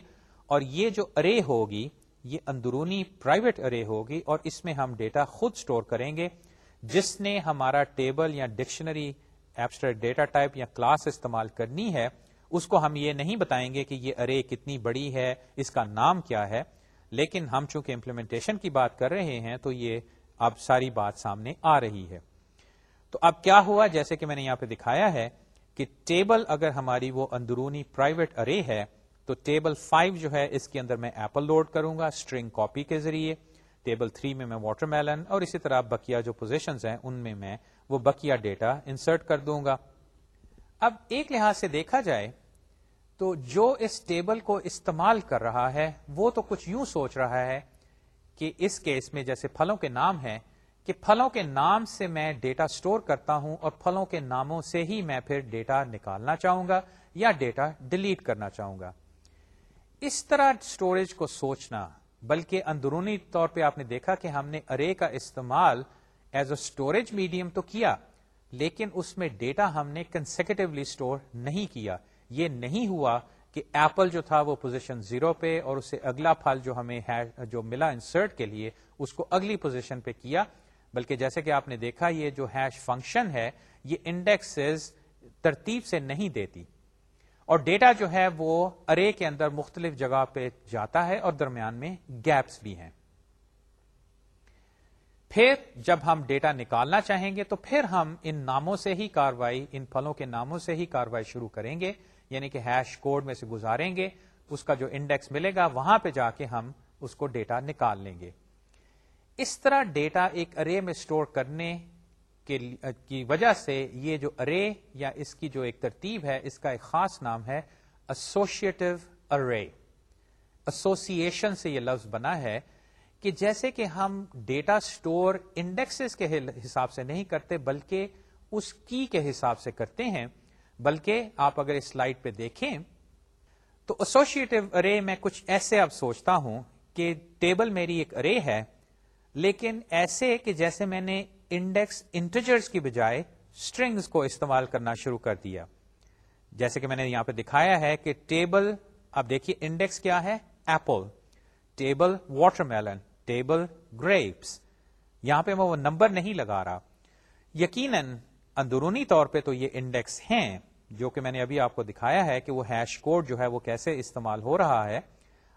اور یہ جو ارے ہوگی، یہ اندرونی پرائیویٹ ارے ہوگی اور اس میں ہم ڈیٹا خود سٹور کریں گے، جس نے ہمارا ٹیبل یا ڈکشنری ایبسٹریکٹ ڈیٹا ٹائپ یا کلاس استعمال کرنی ہے، اس کو ہم یہ نہیں بتائیں گے کہ یہ ارے کتنی بڑی ہے، اس کا نام کیا ہے۔ لیکن ہم چونکہ امپلیمنٹیشن کی بات کر رہے ہیں، تو یہ اب ساری بات سامنے آ رہی ہے۔ تو اب کیا ہوا؟ جیسے کہ میں نے یہاں پہ دکھایا ہے کہ ٹیبل اگر ہماری وہ اندرونی پرائیویٹ ارے ہے، تو ٹیبل 5 جو ہے، اس کے اندر میں ایپل لوڈ کروں گا اسٹرنگ کاپی کے ذریعے۔ ٹیبل 3 میں میں واٹر میلن اور اسی طرح بکیا جو پوزیشنز ہیں، ان میں میں وہ بکیا ڈیٹا انسرٹ کر دوں گا۔ اب ایک لحاظ سے دیکھا جائے تو جو اس ٹیبل کو استعمال کر رہا ہے، وہ تو کچھ یوں سوچ رہا ہے کہ اس کیس میں جیسے پھلوں کے نام ہیں کہ پھلوں کے نام سے میں ڈیٹا سٹور کرتا ہوں اور پھلوں کے ناموں سے ہی میں پھر ڈیٹا نکالنا چاہوں گا یا ڈیٹا ڈیلیٹ کرنا چاہوں گا۔ اس طرح سٹوریج کو سوچنا، بلکہ اندرونی طور پہ آپ نے دیکھا کہ ہم نے ارے کا استعمال ایز اے اسٹوریج میڈیم تو کیا، لیکن اس میں ڈیٹا ہم نے کنسیکٹولی اسٹور نہیں کیا۔ یہ نہیں ہوا کہ ایپل جو تھا وہ پوزیشن زیرو پہ اور اسے اگلا پھل جو ہمیں جو ملا انسرٹ کے لیے، اس کو اگلی پوزیشن پہ کیا۔ بلکہ جیسے کہ آپ نے دیکھا، یہ جو ہیش فنکشن ہے، یہ انڈیکس ترتیب سے نہیں دیتی۔ اور ڈیٹا جو ہے وہ ارے کے اندر مختلف جگہ پہ جاتا ہے اور درمیان میں گیپس بھی ہیں۔ پھر جب ہم ڈیٹا نکالنا چاہیں گے تو پھر ہم ان ناموں سے ہی کاروائی، ان پھلوں کے ناموں سے ہی کاروائی شروع کریں گے یعنی کہ ہیش کوڈ میں سے گزاریں گے، اس کا جو انڈیکس ملے گا وہاں پہ جا کے ہم اس کو ڈیٹا نکال لیں گے۔ اس طرح ڈیٹا ایک ارے میں اسٹور کرنے کی وجہ سے یہ جو ارے یا اس کی جو ایک ترتیب ہے، اس کا ایک خاص نام ہے ایسوسیٹو ارے ایسوسیشن سے یہ لفظ بنا ہے۔ کہ جیسے کہ ہم ڈیٹا سٹور انڈیکسز کے حساب سے نہیں کرتے بلکہ اس کی کے حساب سے کرتے ہیں، بلکہ آپ اگر اس سلائڈ پہ دیکھیں تو ایسوسیٹو ارے میں کچھ ایسے اب سوچتا ہوں کہ ٹیبل میری ایک ارے ہے، لیکن ایسے کہ جیسے میں نے انڈیکس انٹیجرز کی بجائے اسٹرنگس کو استعمال کرنا شروع کر دیا۔ جیسے کہ میں نے یہاں پہ دکھایا ہے کہ ٹیبل، اب دیکھیے انڈیکس کیا ہے، apple, table watermelon table grapes یہاں پہ میں وہ نمبر نہیں لگا رہا۔ یقیناً اندرونی طور پہ تو یہ انڈیکس ہیں، جو کہ میں نے ابھی آپ کو دکھایا ہے کہ وہ ہیش کوڈ جو ہے وہ کیسے استعمال ہو رہا ہے۔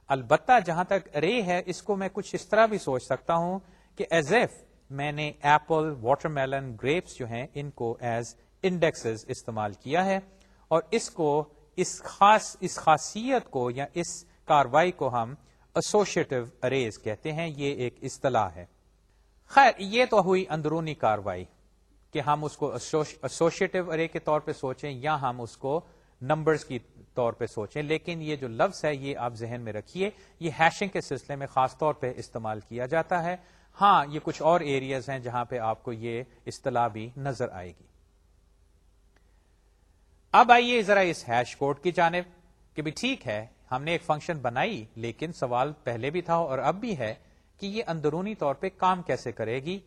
البتہ جہاں تک رے ہے، اس کو میں کچھ اس طرح بھی سوچ سکتا ہوں کہ ایز ایف میں نے ایپل واٹر میلن گریپس جو ہیں، ان کو ایز انڈیکس استعمال کیا ہے۔ اور اس کو، اس خاص، اس خاصیت کو یا اس کاروائی کو ہم ایسوشیٹو اریز کہتے ہیں، یہ ایک اصطلاح ہے۔ خیر، یہ تو ہوئی اندرونی کاروائی کہ ہم اس کو ایسوشیٹو ارے کے طور پہ سوچیں یا ہم اس کو نمبرز کی طور پہ سوچیں۔ لیکن یہ جو لفظ ہے، یہ آپ ذہن میں رکھیے، یہ ہیشنگ کے سلسلے میں خاص طور پہ استعمال کیا جاتا ہے۔ ہاں یہ کچھ اور ایریاز ہیں جہاں پہ آپ کو یہ اصطلاح بھی نظر آئے گی۔ اب آئیے ذرا اس ہیش کوڈ کی جانب کہ بھی ٹھیک ہے ہم نے ایک فنکشن بنائی، لیکن سوال پہلے بھی تھا اور اب بھی ہے کہ یہ اندرونی طور پہ کام کیسے کرے گی؟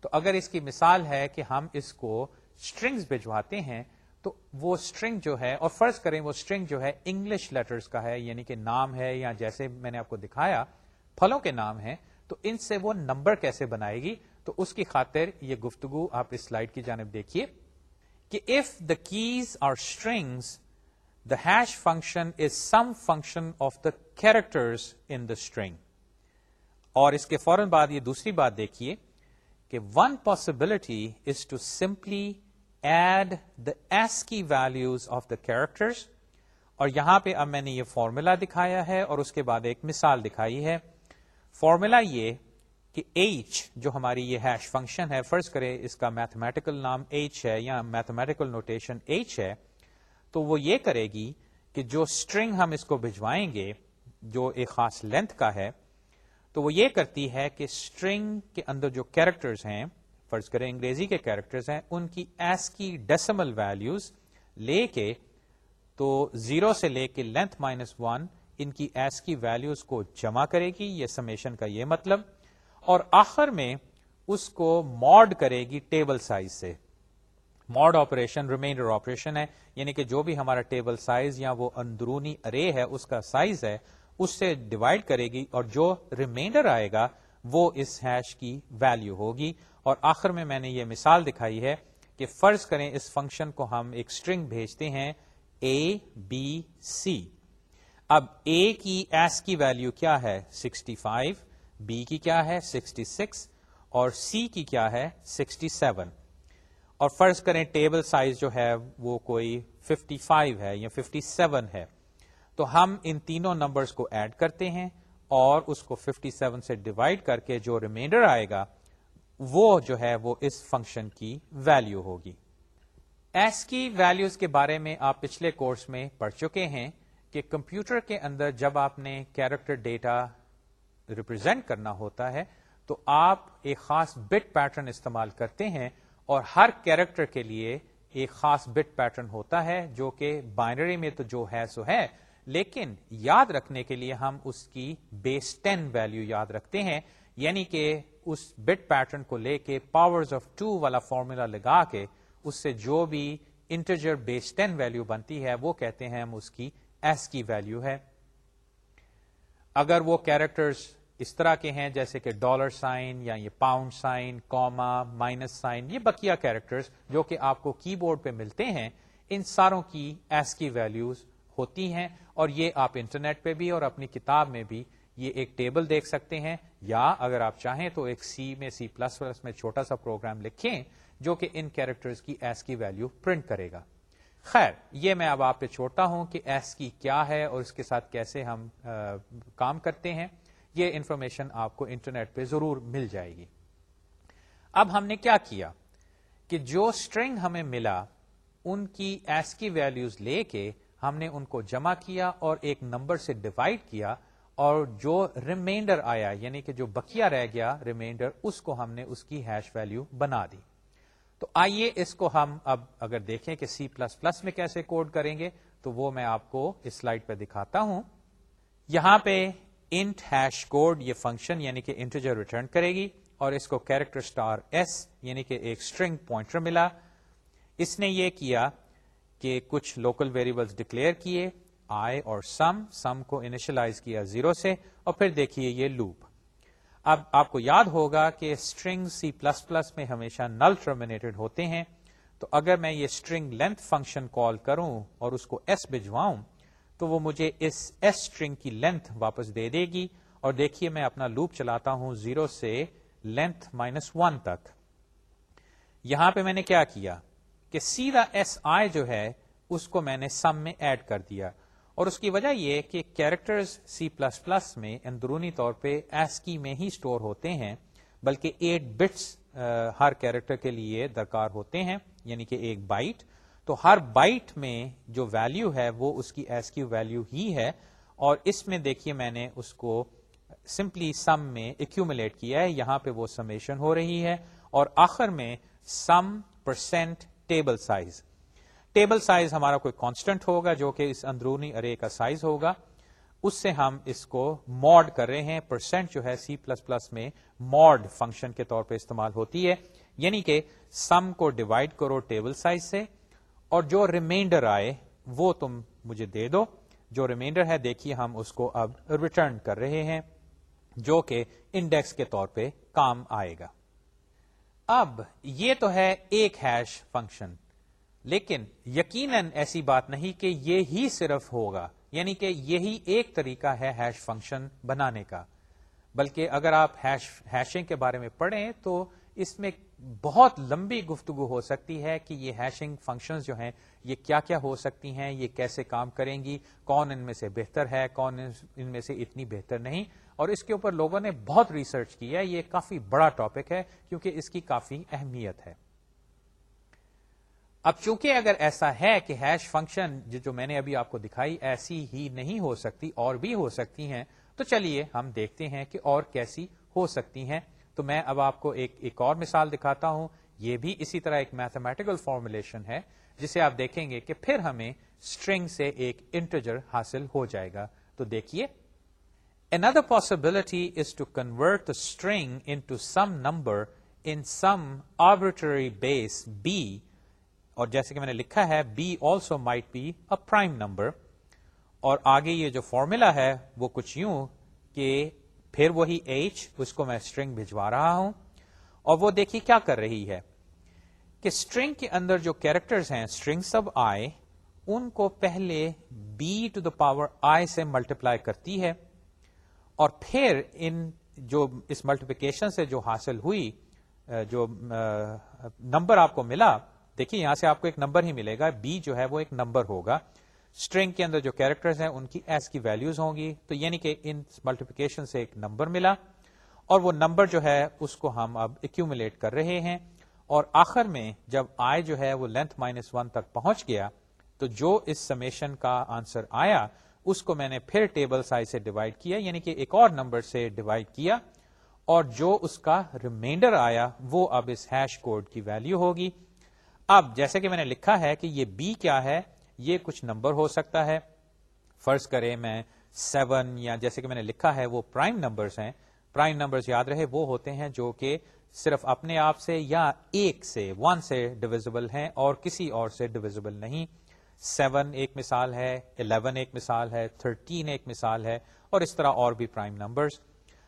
تو اگر اس کی مثال ہے کہ ہم اس کو اسٹرنگز بھجواتے ہیں، تو وہ اسٹرنگ جو ہے، اور فرض کریں وہ اسٹرنگ جو ہے انگلش لیٹرز کا ہے یعنی کہ نام ہے یا جیسے میں نے آپ کو دکھایا، پھلوں کے نام ہیں، تو ان سے وہ نمبر کیسے بنائے گی؟ تو اس کی خاطر یہ گفتگو آپ اس سلائڈ کی جانب دیکھیے کہ if the keys are strings the hash function is some function of the characters in the string اور اس کے فوراً بعد یہ دوسری بات دیکھیے کہ one possibility is to simply add the ASCII values of the characters اور یہاں پہ اب میں نے یہ فارمولا دکھایا ہے اور اس کے بعد ایک مثال دکھائی ہے۔ فارمولا یہ کہ ایچ جو ہماری یہ ہیش فنکشن ہے، فرض کرے اس کا میتھمیٹیکل نام ایچ ہے یا میتھمیٹیکل نوٹیشن ایچ ہے تو وہ یہ کرے گی کہ جو اسٹرنگ ہم اس کو بھجوائیں گے، جو ایک خاص لینتھ کا ہے، تو وہ یہ کرتی ہے کہ اسٹرنگ کے اندر جو کیریکٹرز ہیں، فرض کریں انگریزی کے کیریکٹرز ہیں، ان کی ایس کی ڈیسیمل ویلوز لے کے، تو زیرو سے لے کے لینتھ مائنس ون ان کی ایس کی ویلوز کو جمع کرے گی، یہ سمیشن کا یہ مطلب اور آخر میں اس کو ماڈ کرے گی ٹیبل سائز سے۔ ماڈ آپریشن، ریمائنڈر آپریشن ہے یعنی کہ جو بھی ہمارا ٹیبل سائز یا وہ اندرونی ارے ہے، اس کا سائز ہے، اس سے ڈیوائڈ کرے گی اور جو ریمائنڈر آئے گا، وہ اس ہیش کی ویلو ہوگی۔ اور آخر میں میں نے یہ مثال دکھائی ہے کہ فرض کریں اس فنکشن کو ہم ایک اسٹرنگ بھیجتے ہیں اے بی سی اب اے کی ایس کی ویلو کیا ہے؟ 65 بی کی کیا ہے؟ 66 اور سی کی کیا ہے؟ 67 اور فرض کریں ٹیبل سائز جو ہے وہ کوئی 55 ہے یا 57 ہے، تو ہم ان تینوں نمبرز کو ایڈ کرتے ہیں اور اس کو 57 سے ڈیوائڈ کر کے جو ریمائنڈر آئے گا، وہ جو ہے وہ اس فنکشن کی ویلیو ہوگی۔ ایس کی ویلیوز کے بارے میں آپ پچھلے کورس میں پڑھ چکے ہیں کہ کمپیوٹر کے اندر جب آپ نے کیریکٹر ڈیٹا ریپرزینٹ کرنا ہوتا ہے، تو آپ ایک خاص بٹ پیٹرن استعمال کرتے ہیں اور ہر کیریکٹر کے لیے ایک خاص بٹ پیٹرن ہوتا ہے جو کہ بائنری میں تو جو ہے سو ہے، لیکن یاد رکھنے کے لیے ہم اس کی بیس ٹین ویلو یاد رکھتے ہیں یعنی کہ اس بٹ پیٹرن کو لے کے پاور آف ٹو والا فارمولا لگا کے اس سے جو بھی انٹرجر بیس ٹین ویلو بنتی ہے، وہ کہتے ہیں ہم اس کی ایس کی ویلو ہے۔ اگر وہ کیریکٹرز اس طرح کے ہیں جیسے کہ ڈالر سائن یا یہ pound sign comma minus sign یہ بکیا کیریکٹرز جو کہ آپ کو کی بورڈ پہ ملتے ہیں ان ساروں کی ایس کی ویلوز ہوتی ہیں اور یہ آپ انٹرنیٹ پہ بھی اور اپنی کتاب میں بھی یہ ایک ٹیبل دیکھ سکتے ہیں یا اگر آپ چاہیں تو ایک سی میں سی پلس پلس میں چھوٹا سا پروگرام لکھیں جو کہ ان کیریکٹرز کی ایس کی ویلو پرنٹ کرے گا۔ خیر یہ میں اب آپ پہ چھوڑتا ہوں کہ ایس کی کیا ہے اور اس کے ساتھ کیسے ہم آ, کام کرتے ہیں۔ یہ انفارمیشن آپ کو انٹرنیٹ پہ ضرور مل جائے گی۔ اب ہم نے کیا کیا کہ جو اسٹرنگ ہمیں ملا، ان کی ایس کی ویلوز لے کے ہم نے ان کو جمع کیا اور ایک نمبر سے ڈیوائڈ کیا اور جو ریمائنڈر آیا یعنی کہ جو بکیا رہ گیا ریمائنڈر اس کو ہم نے اس کی ہیش ویلو بنا دی۔ تو آئیے اس کو ہم اب اگر دیکھیں کہ سی پلس پلس میں کیسے کوڈ کریں گے، تو وہ میں آپ کو اس سلائڈ پہ دکھاتا ہوں۔ یہاں پہ انٹ ہیش کوڈ یہ فنکشن یعنی کہ انٹرجر ریٹرن کرے گی اور اس کو کیریکٹر اسٹار ایس یعنی کہ ایک اسٹرنگ پوائنٹر ملا۔ اس نے یہ کیا کہ کچھ لوکل ویریبلس ڈکلیئر کیے آئی اور سم سم کو انیشلائز کیا زیرو سے اور پھر دیکھیے یہ لوپ اب آپ کو یاد ہوگا کہ اسٹرنگ سی پلس پلس میں ہمیشہ نل ٹرمینیٹڈ ہوتے ہیں۔ تو اگر میں یہ اسٹرنگ لینتھ فنکشن کال کروں اور اس کو ایس بھجواؤں تو وہ مجھے اس ایس اسٹرنگ کی لینتھ واپس دے دے گی اور دیکھیے میں اپنا لوپ چلاتا ہوں زیرو سے لینتھ مائنس ون تک۔ یہاں پہ میں نے کیا کیا کہ سیدھا ایس آئی جو ہے اس کو میں نے سم میں ایڈ کر دیا اور اس کی وجہ یہ کہ کیریکٹرز سی پلس پلس میں اندرونی طور پہ ایس کی میں ہی اسٹور ہوتے ہیں، بلکہ ایٹ بٹس ہر کیریکٹر کے لیے درکار ہوتے ہیں یعنی کہ ایک بائٹ تو ہر بائٹ میں جو ویلو ہے وہ اس کی ایس کی ویلو ہی ہے اور اس میں دیکھیے میں نے اس کو سمپلی سم میں ایکومولیٹ کیا ہے، یہاں پہ وہ سمیشن ہو رہی ہے اور آخر میں sum percent table size table size ہمارا کوئی کانسٹنٹ ہوگا جو کہ اس اندرونی ارے کا سائز ہوگا۔ اس سے ہم اس کو ماڈ کر رہے ہیں۔ پرسینٹ جو ہے سی پلس پلس میں ماڈ فنکشن کے طور پہ استعمال ہوتی ہے۔ یعنی کہ سم کو ڈیوائڈ کرو ٹیبل سائز سے۔ اور جو ریمائنڈر آئے، وہ تم مجھے دے دو۔ جو ریمائنڈر ہے، دیکھیے ہم اس کو اب ریٹرن کر رہے ہیں، جو کہ انڈیکس کے طور پہ کام آئے گا۔ اب یہ تو ہے ایک ہیش فنکشن لیکن یقیناً ایسی بات نہیں کہ یہ ہی صرف ہوگا یعنی کہ یہی ایک طریقہ ہے ہیش فنکشن بنانے کا۔ بلکہ اگر آپ ہیش ہیشنگ کے بارے میں پڑھیں تو اس میں بہت لمبی گفتگو ہو سکتی ہے کہ یہ ہیشنگ فنکشنز جو ہیں، یہ کیا کیا ہو سکتی ہیں، یہ کیسے کام کریں گی، کون ان میں سے بہتر ہے، کون ان میں سے اتنی بہتر نہیں۔ اور اس کے اوپر لوگوں نے بہت ریسرچ کی ہے، یہ کافی بڑا ٹاپک ہے کیونکہ اس کی کافی اہمیت ہے۔ اب چونکہ اگر ایسا ہے کہ ہیش فنکشن جو میں نے ابھی آپ کو دکھائی، ایسی ہی نہیں ہو سکتی، اور بھی ہو سکتی ہیں، تو چلیے ہم دیکھتے ہیں کہ اور کیسی ہو سکتی ہیں۔ تو میں اب آپ کو ایک ایک اور مثال دکھاتا ہوں۔ یہ بھی اسی طرح ایک میتھمیٹیکل فارمولیشن ہے، جسے آپ دیکھیں گے کہ پھر ہمیں اسٹرنگ سے ایک انٹرجر حاصل ہو جائے گا۔ تو دیکھیے۔ اندر possibility is to convert the string into some number in some arbitrary base B اور جیسے کہ میں نے لکھا ہے B also might be a prime number اور آگے یہ جو فارمولا ہے، وہ کچھ یوں کہ پھر وہی ایچ اس کو میں اسٹرنگ بھجوا رہا ہوں اور وہ دیکھیے کیا کر رہی ہے کہ اسٹرنگ کے اندر جو کیریکٹرز ہیں اسٹرنگ سب آئے، ان کو پہلے B to the power I سے ملٹیپلائی کرتی ہے اور پھر ان جو اس ملٹیپلیکیشن سے جو حاصل ہوئی جو نمبر آپ کو ملا، دیکھیے یہاں سے آپ کو ایک نمبر ہی ملے گا بی جو ہے وہ ایک نمبر ہوگا۔ اسٹرنگ کے اندر جو کیریکٹرز ہیں، ان کی ایس کی ویلوز ہوں گی۔ تو یعنی کہ ان ملٹیپلیکیشن سے ایک نمبر ملا اور وہ نمبر جو ہے، اس کو ہم اب ایکومولیٹ کر رہے ہیں۔ اور آخر میں جب آئی جو ہے، وہ لینتھ مائنس ون تک پہنچ گیا، تو جو اس سمیشن کا آنسر آیا، اس کو میں نے پھر ٹیبل سائز سے ڈیوائڈ کیا یعنی کہ ایک اور نمبر سے ڈیوائڈ کیا۔ اور جو اس کا ریمائنڈر آیا، وہ اب اس ہیش کوڈ کی ویلو ہوگی۔ اب جیسے کہ میں نے لکھا ہے کہ یہ بی کیا ہے یہ کچھ نمبر ہو سکتا ہے۔ فرض کرے میں سیون یا جیسے کہ میں نے لکھا ہے وہ پرائم نمبرز ہیں۔ پرائم نمبرز یاد رہے، وہ ہوتے ہیں جو کہ صرف اپنے آپ سے یا ایک سے ون سے ڈویزبل ہیں اور کسی اور سے ڈویزبل نہیں۔ سیون ایک مثال ہے الیون ایک مثال ہے تھرٹین ایک مثال ہے اور اس طرح اور بھی پرائم نمبرز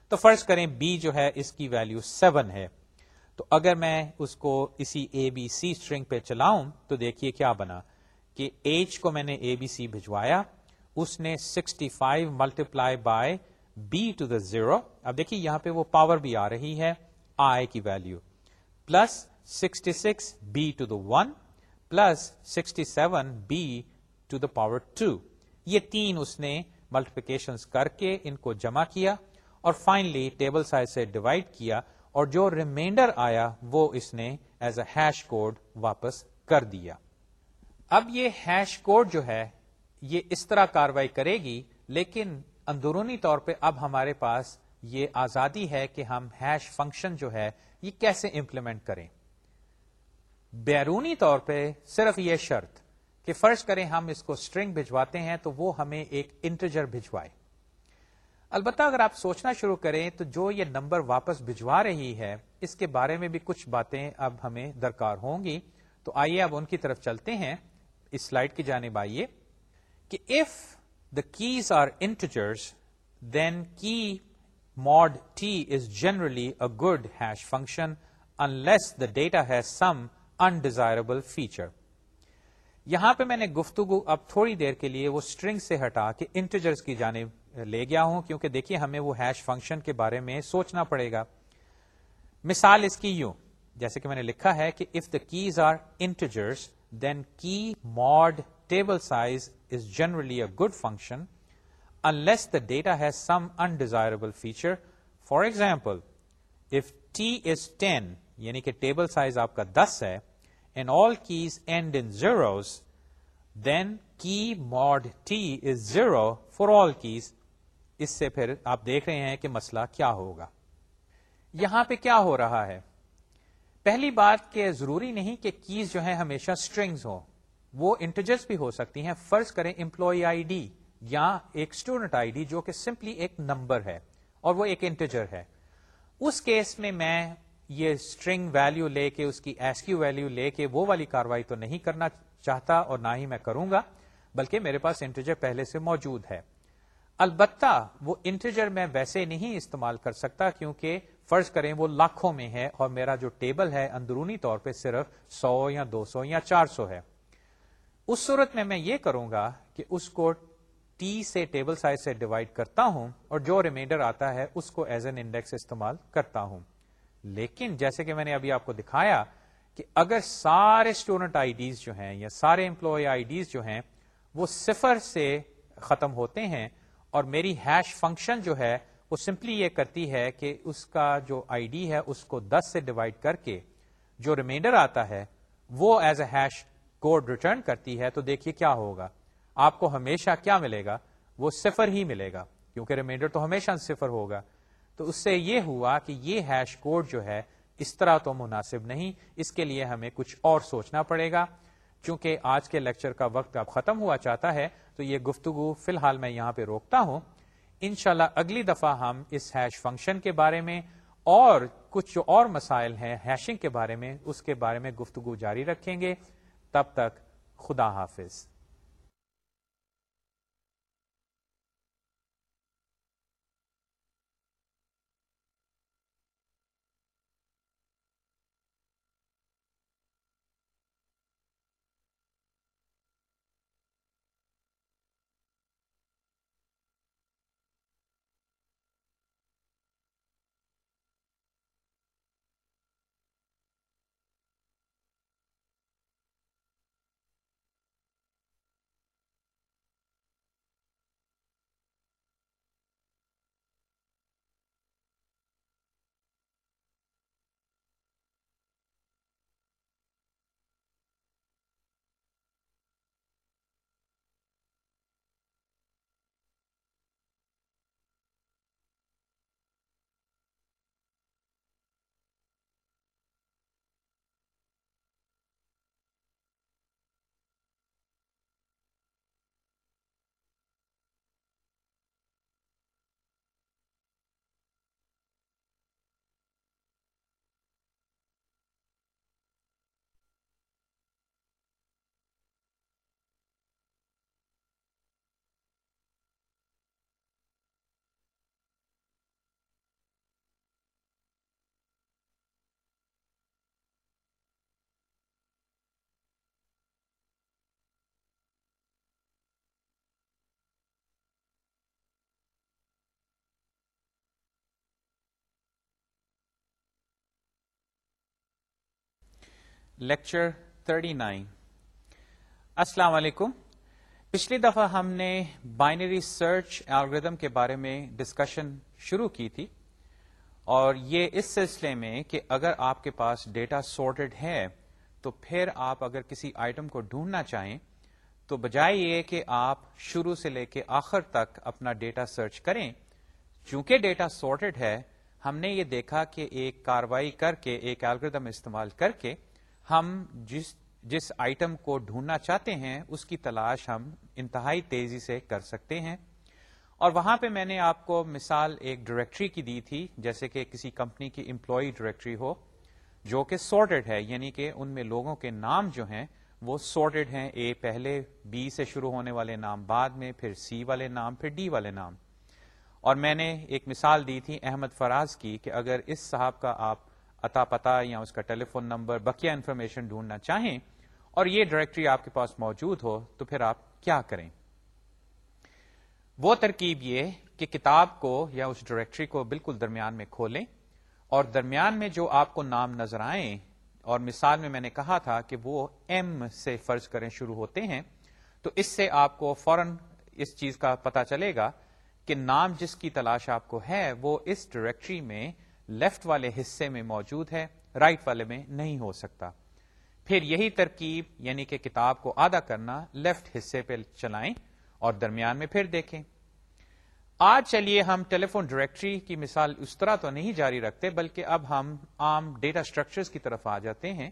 تو فرض کریں بی جو ہے، اس کی ویلو سیون ہے۔ تو اگر میں اس کو اسی اے بی سی اسٹرنگ پہ چلاؤں تو دیکھیے کیا بنا۔ کہ ایچ کو میں نے اے بی سی بھجوایا، اس نے sixty five multiply by B to the zero. اب دیکھیے یہاں پہ وہ پاور بھی آ رہی ہے، آئی کی value plus sixty six B to the one, plus sixty seven B to the power two. یہ تین اس نے ملٹیپیکیشن کر کے ان کو جمع کیا اور فائنلی ٹیبل سائز سے ڈیوائڈ کیا اور جو ریمائنڈر آیا وہ اس نے ایز اے ہیش کوڈ واپس کر دیا۔ اب یہ ہیش کوڈ جو ہے، یہ اس طرح کاروائی کرے گی، لیکن اندرونی طور پہ اب ہمارے پاس یہ آزادی ہے کہ ہم ہیش فنکشن جو ہے، یہ کیسے امپلیمنٹ کریں۔ بیرونی طور پہ صرف یہ شرط کہ فرض کریں ہم اس کو اسٹرنگ بھجواتے ہیں تو وہ ہمیں ایک انٹرجر بھجوائے۔ البتہ اگر آپ سوچنا شروع کریں تو جو یہ نمبر واپس بھجوا رہی ہے، اس کے بارے میں بھی کچھ باتیں اب ہمیں درکار ہوں گی۔ تو آئیے اب ان کی طرف چلتے ہیں۔ اس سلائڈ کی جانب آئیے کہ if the keys are integers then key mod T is generally a good hash function unless the data has some undesirable feature یہاں پہ میں نے گفتگو اب تھوڑی دیر کے لیے وہ اسٹرنگ سے ہٹا کے انٹرجرس کی جانب لے گیا ہوں کیونکہ دیکھیے ہمیں وہ ہیش فنکشن کے بارے میں سوچنا پڑے گا۔ مثال اس کی یوں، جیسے کہ میں نے لکھا ہے کہ if the keys are integers then key mod table size is generally a good function unless the data has some undesirable feature. For example, if t is 10, یعنی کہ ٹیبل سائز آپ کا دس ہے and all keys end in zeros then key mod T is zero for all keys اس سے پھر آپ دیکھ رہے ہیں کہ مسئلہ کیا ہوگا. یہاں پہ کیا ہو رہا ہے؟ پہلی بات کہ ضروری نہیں کہ کیز جو ہے ہمیشہ اسٹرنگز ہو وہ انٹرجرس بھی ہو سکتی ہیں۔ فرض کریں امپلائی آئی ڈی یا ایک اسٹوڈنٹ آئی ڈی جو کہ سمپلی ایک نمبر ہے اور وہ ایک انٹرجر ہے۔ اس کیس میں میں یہ اسٹرنگ ویلو لے کے، اس کی ایس کیو ویلو لے کے وہ والی کاروائی تو نہیں کرنا چاہتا اور نہ ہی میں کروں گا، بلکہ میرے پاس انٹرجر پہلے سے موجود ہے۔ البتہ وہ انٹیجر میں ویسے نہیں استعمال کر سکتا کیونکہ فرض کریں وہ لاکھوں میں ہے اور میرا جو ٹیبل ہے اندرونی طور پہ صرف سو یا دو سو یا چار سو ہے۔ اس صورت میں میں یہ کروں گا کہ اس کو ٹی سے ٹیبل سائز سے ڈیوائڈ کرتا ہوں اور جو ریمائنڈر آتا ہے اس کو ایز این انڈیکس استعمال کرتا ہوں۔ لیکن جیسے کہ میں نے ابھی آپ کو دکھایا کہ اگر سارے اسٹوڈنٹ آئی ڈیز جو ہیں یا سارے امپلائی آئی ڈیز جو ہیں وہ صفر سے ختم ہوتے ہیں اور میری ہیش فنکشن جو ہے وہ سمپلی یہ کرتی ہے کہ اس کا جو آئی ڈی ہے اس کو دس سے ڈیوائڈ کر کے جو ریمائنڈر آتا ہے وہ as a hash code return کرتی ہے تو دیکھیے کیا ہوگا۔ آپ کو ہمیشہ کیا ملے گا؟ وہ صفر ہی ملے گا، کیونکہ ریمائنڈر تو ہمیشہ صفر ہوگا۔ تو اس سے یہ ہوا کہ یہ ہیش کوڈ جو ہے اس طرح تو مناسب نہیں، اس کے لیے ہمیں کچھ اور سوچنا پڑے گا۔ چونکہ آج کے لیکچر کا وقت اب ختم ہوا چاہتا ہے، تو یہ گفتگو فی الحال میں یہاں پہ روکتا ہوں۔ انشاءاللہ اگلی دفعہ ہم اس ہیش فنکشن کے بارے میں اور کچھ جو اور مسائل ہیں ہیشنگ کے بارے میں، اس کے بارے میں گفتگو جاری رکھیں گے۔ تب تک خدا حافظ۔ لیکچر 39 السلام علیکم۔ پچھلی دفعہ ہم نے بائنری سرچ الگریدم کے بارے میں ڈسکشن شروع کی تھی اور یہ اس سلسلے میں کہ اگر آپ کے پاس ڈیٹا سورٹڈ ہے تو پھر آپ اگر کسی آئٹم کو ڈھونڈنا چاہیں تو بجائے یہ کہ آپ شروع سے لے کے آخر تک اپنا ڈیٹا سرچ کریں، چونکہ ڈیٹا سورٹڈ ہے، ہم نے یہ دیکھا کہ ایک کاروائی کر کے، ایک الگریدم استعمال کر کے ہم جس جس آئٹم کو ڈھونڈنا چاہتے ہیں، اس کی تلاش ہم انتہائی تیزی سے کر سکتے ہیں۔ اور وہاں پہ میں نے آپ کو مثال ایک ڈائریکٹری کی دی تھی، جیسے کہ کسی کمپنی کی امپلائی ڈائریکٹری ہو، جو کہ سارٹیڈ ہے یعنی کہ ان میں لوگوں کے نام جو ہیں، وہ سارٹیڈ ہیں۔ اے پہلے بی سے شروع ہونے والے نام، بعد میں پھر سی والے نام، پھر ڈی والے نام۔ اور میں نے ایک مثال دی تھی احمد فراز کی کہ اگر اس صاحب کا آپ اتا پتا یا اس کا ٹیلی فون نمبر، بقیہ انفارمیشن ڈھونڈنا چاہیں اور یہ ڈائریکٹری آپ کے پاس موجود ہو تو پھر آپ کیا کریں؟ وہ ترکیب یہ کہ کتاب کو یا اس ڈائریکٹری کو بالکل درمیان میں کھولیں اور درمیان میں جو آپ کو نام نظر آئیں، اور مثال میں میں نے کہا تھا کہ وہ ایم سے فرض کریں شروع ہوتے ہیں، تو اس سے آپ کو فوراً اس چیز کا پتا چلے گا کہ نام جس کی تلاش آپ کو ہے، وہ اس ڈائریکٹری میں لیفٹ والے حصے میں موجود ہے، رائٹ right والے میں نہیں ہو سکتا۔ پھر یہی ترکیب یعنی کہ کتاب کو آدھا کرنا، لیفٹ حصے پہ چلائیں اور درمیان میں پھر دیکھیں۔ آج چلیے ہم ٹیلی فون ڈائریکٹری کی مثال اس طرح تو نہیں جاری رکھتے، بلکہ اب ہم عام ڈیٹا اسٹرکچرز کی طرف آ جاتے ہیں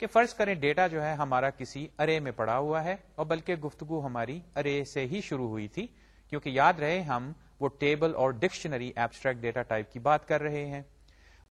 کہ فرض کریں ڈیٹا جو ہے ہمارا کسی ارے میں پڑا ہوا ہے، اور بلکہ گفتگو ہماری ارے سے ہی شروع ہوئی تھی، کیونکہ یاد رہے ہم وہ ٹیبل اور ڈکشنری ایبسٹریکٹ ڈیٹا ٹائپ کی بات کر رہے ہیں۔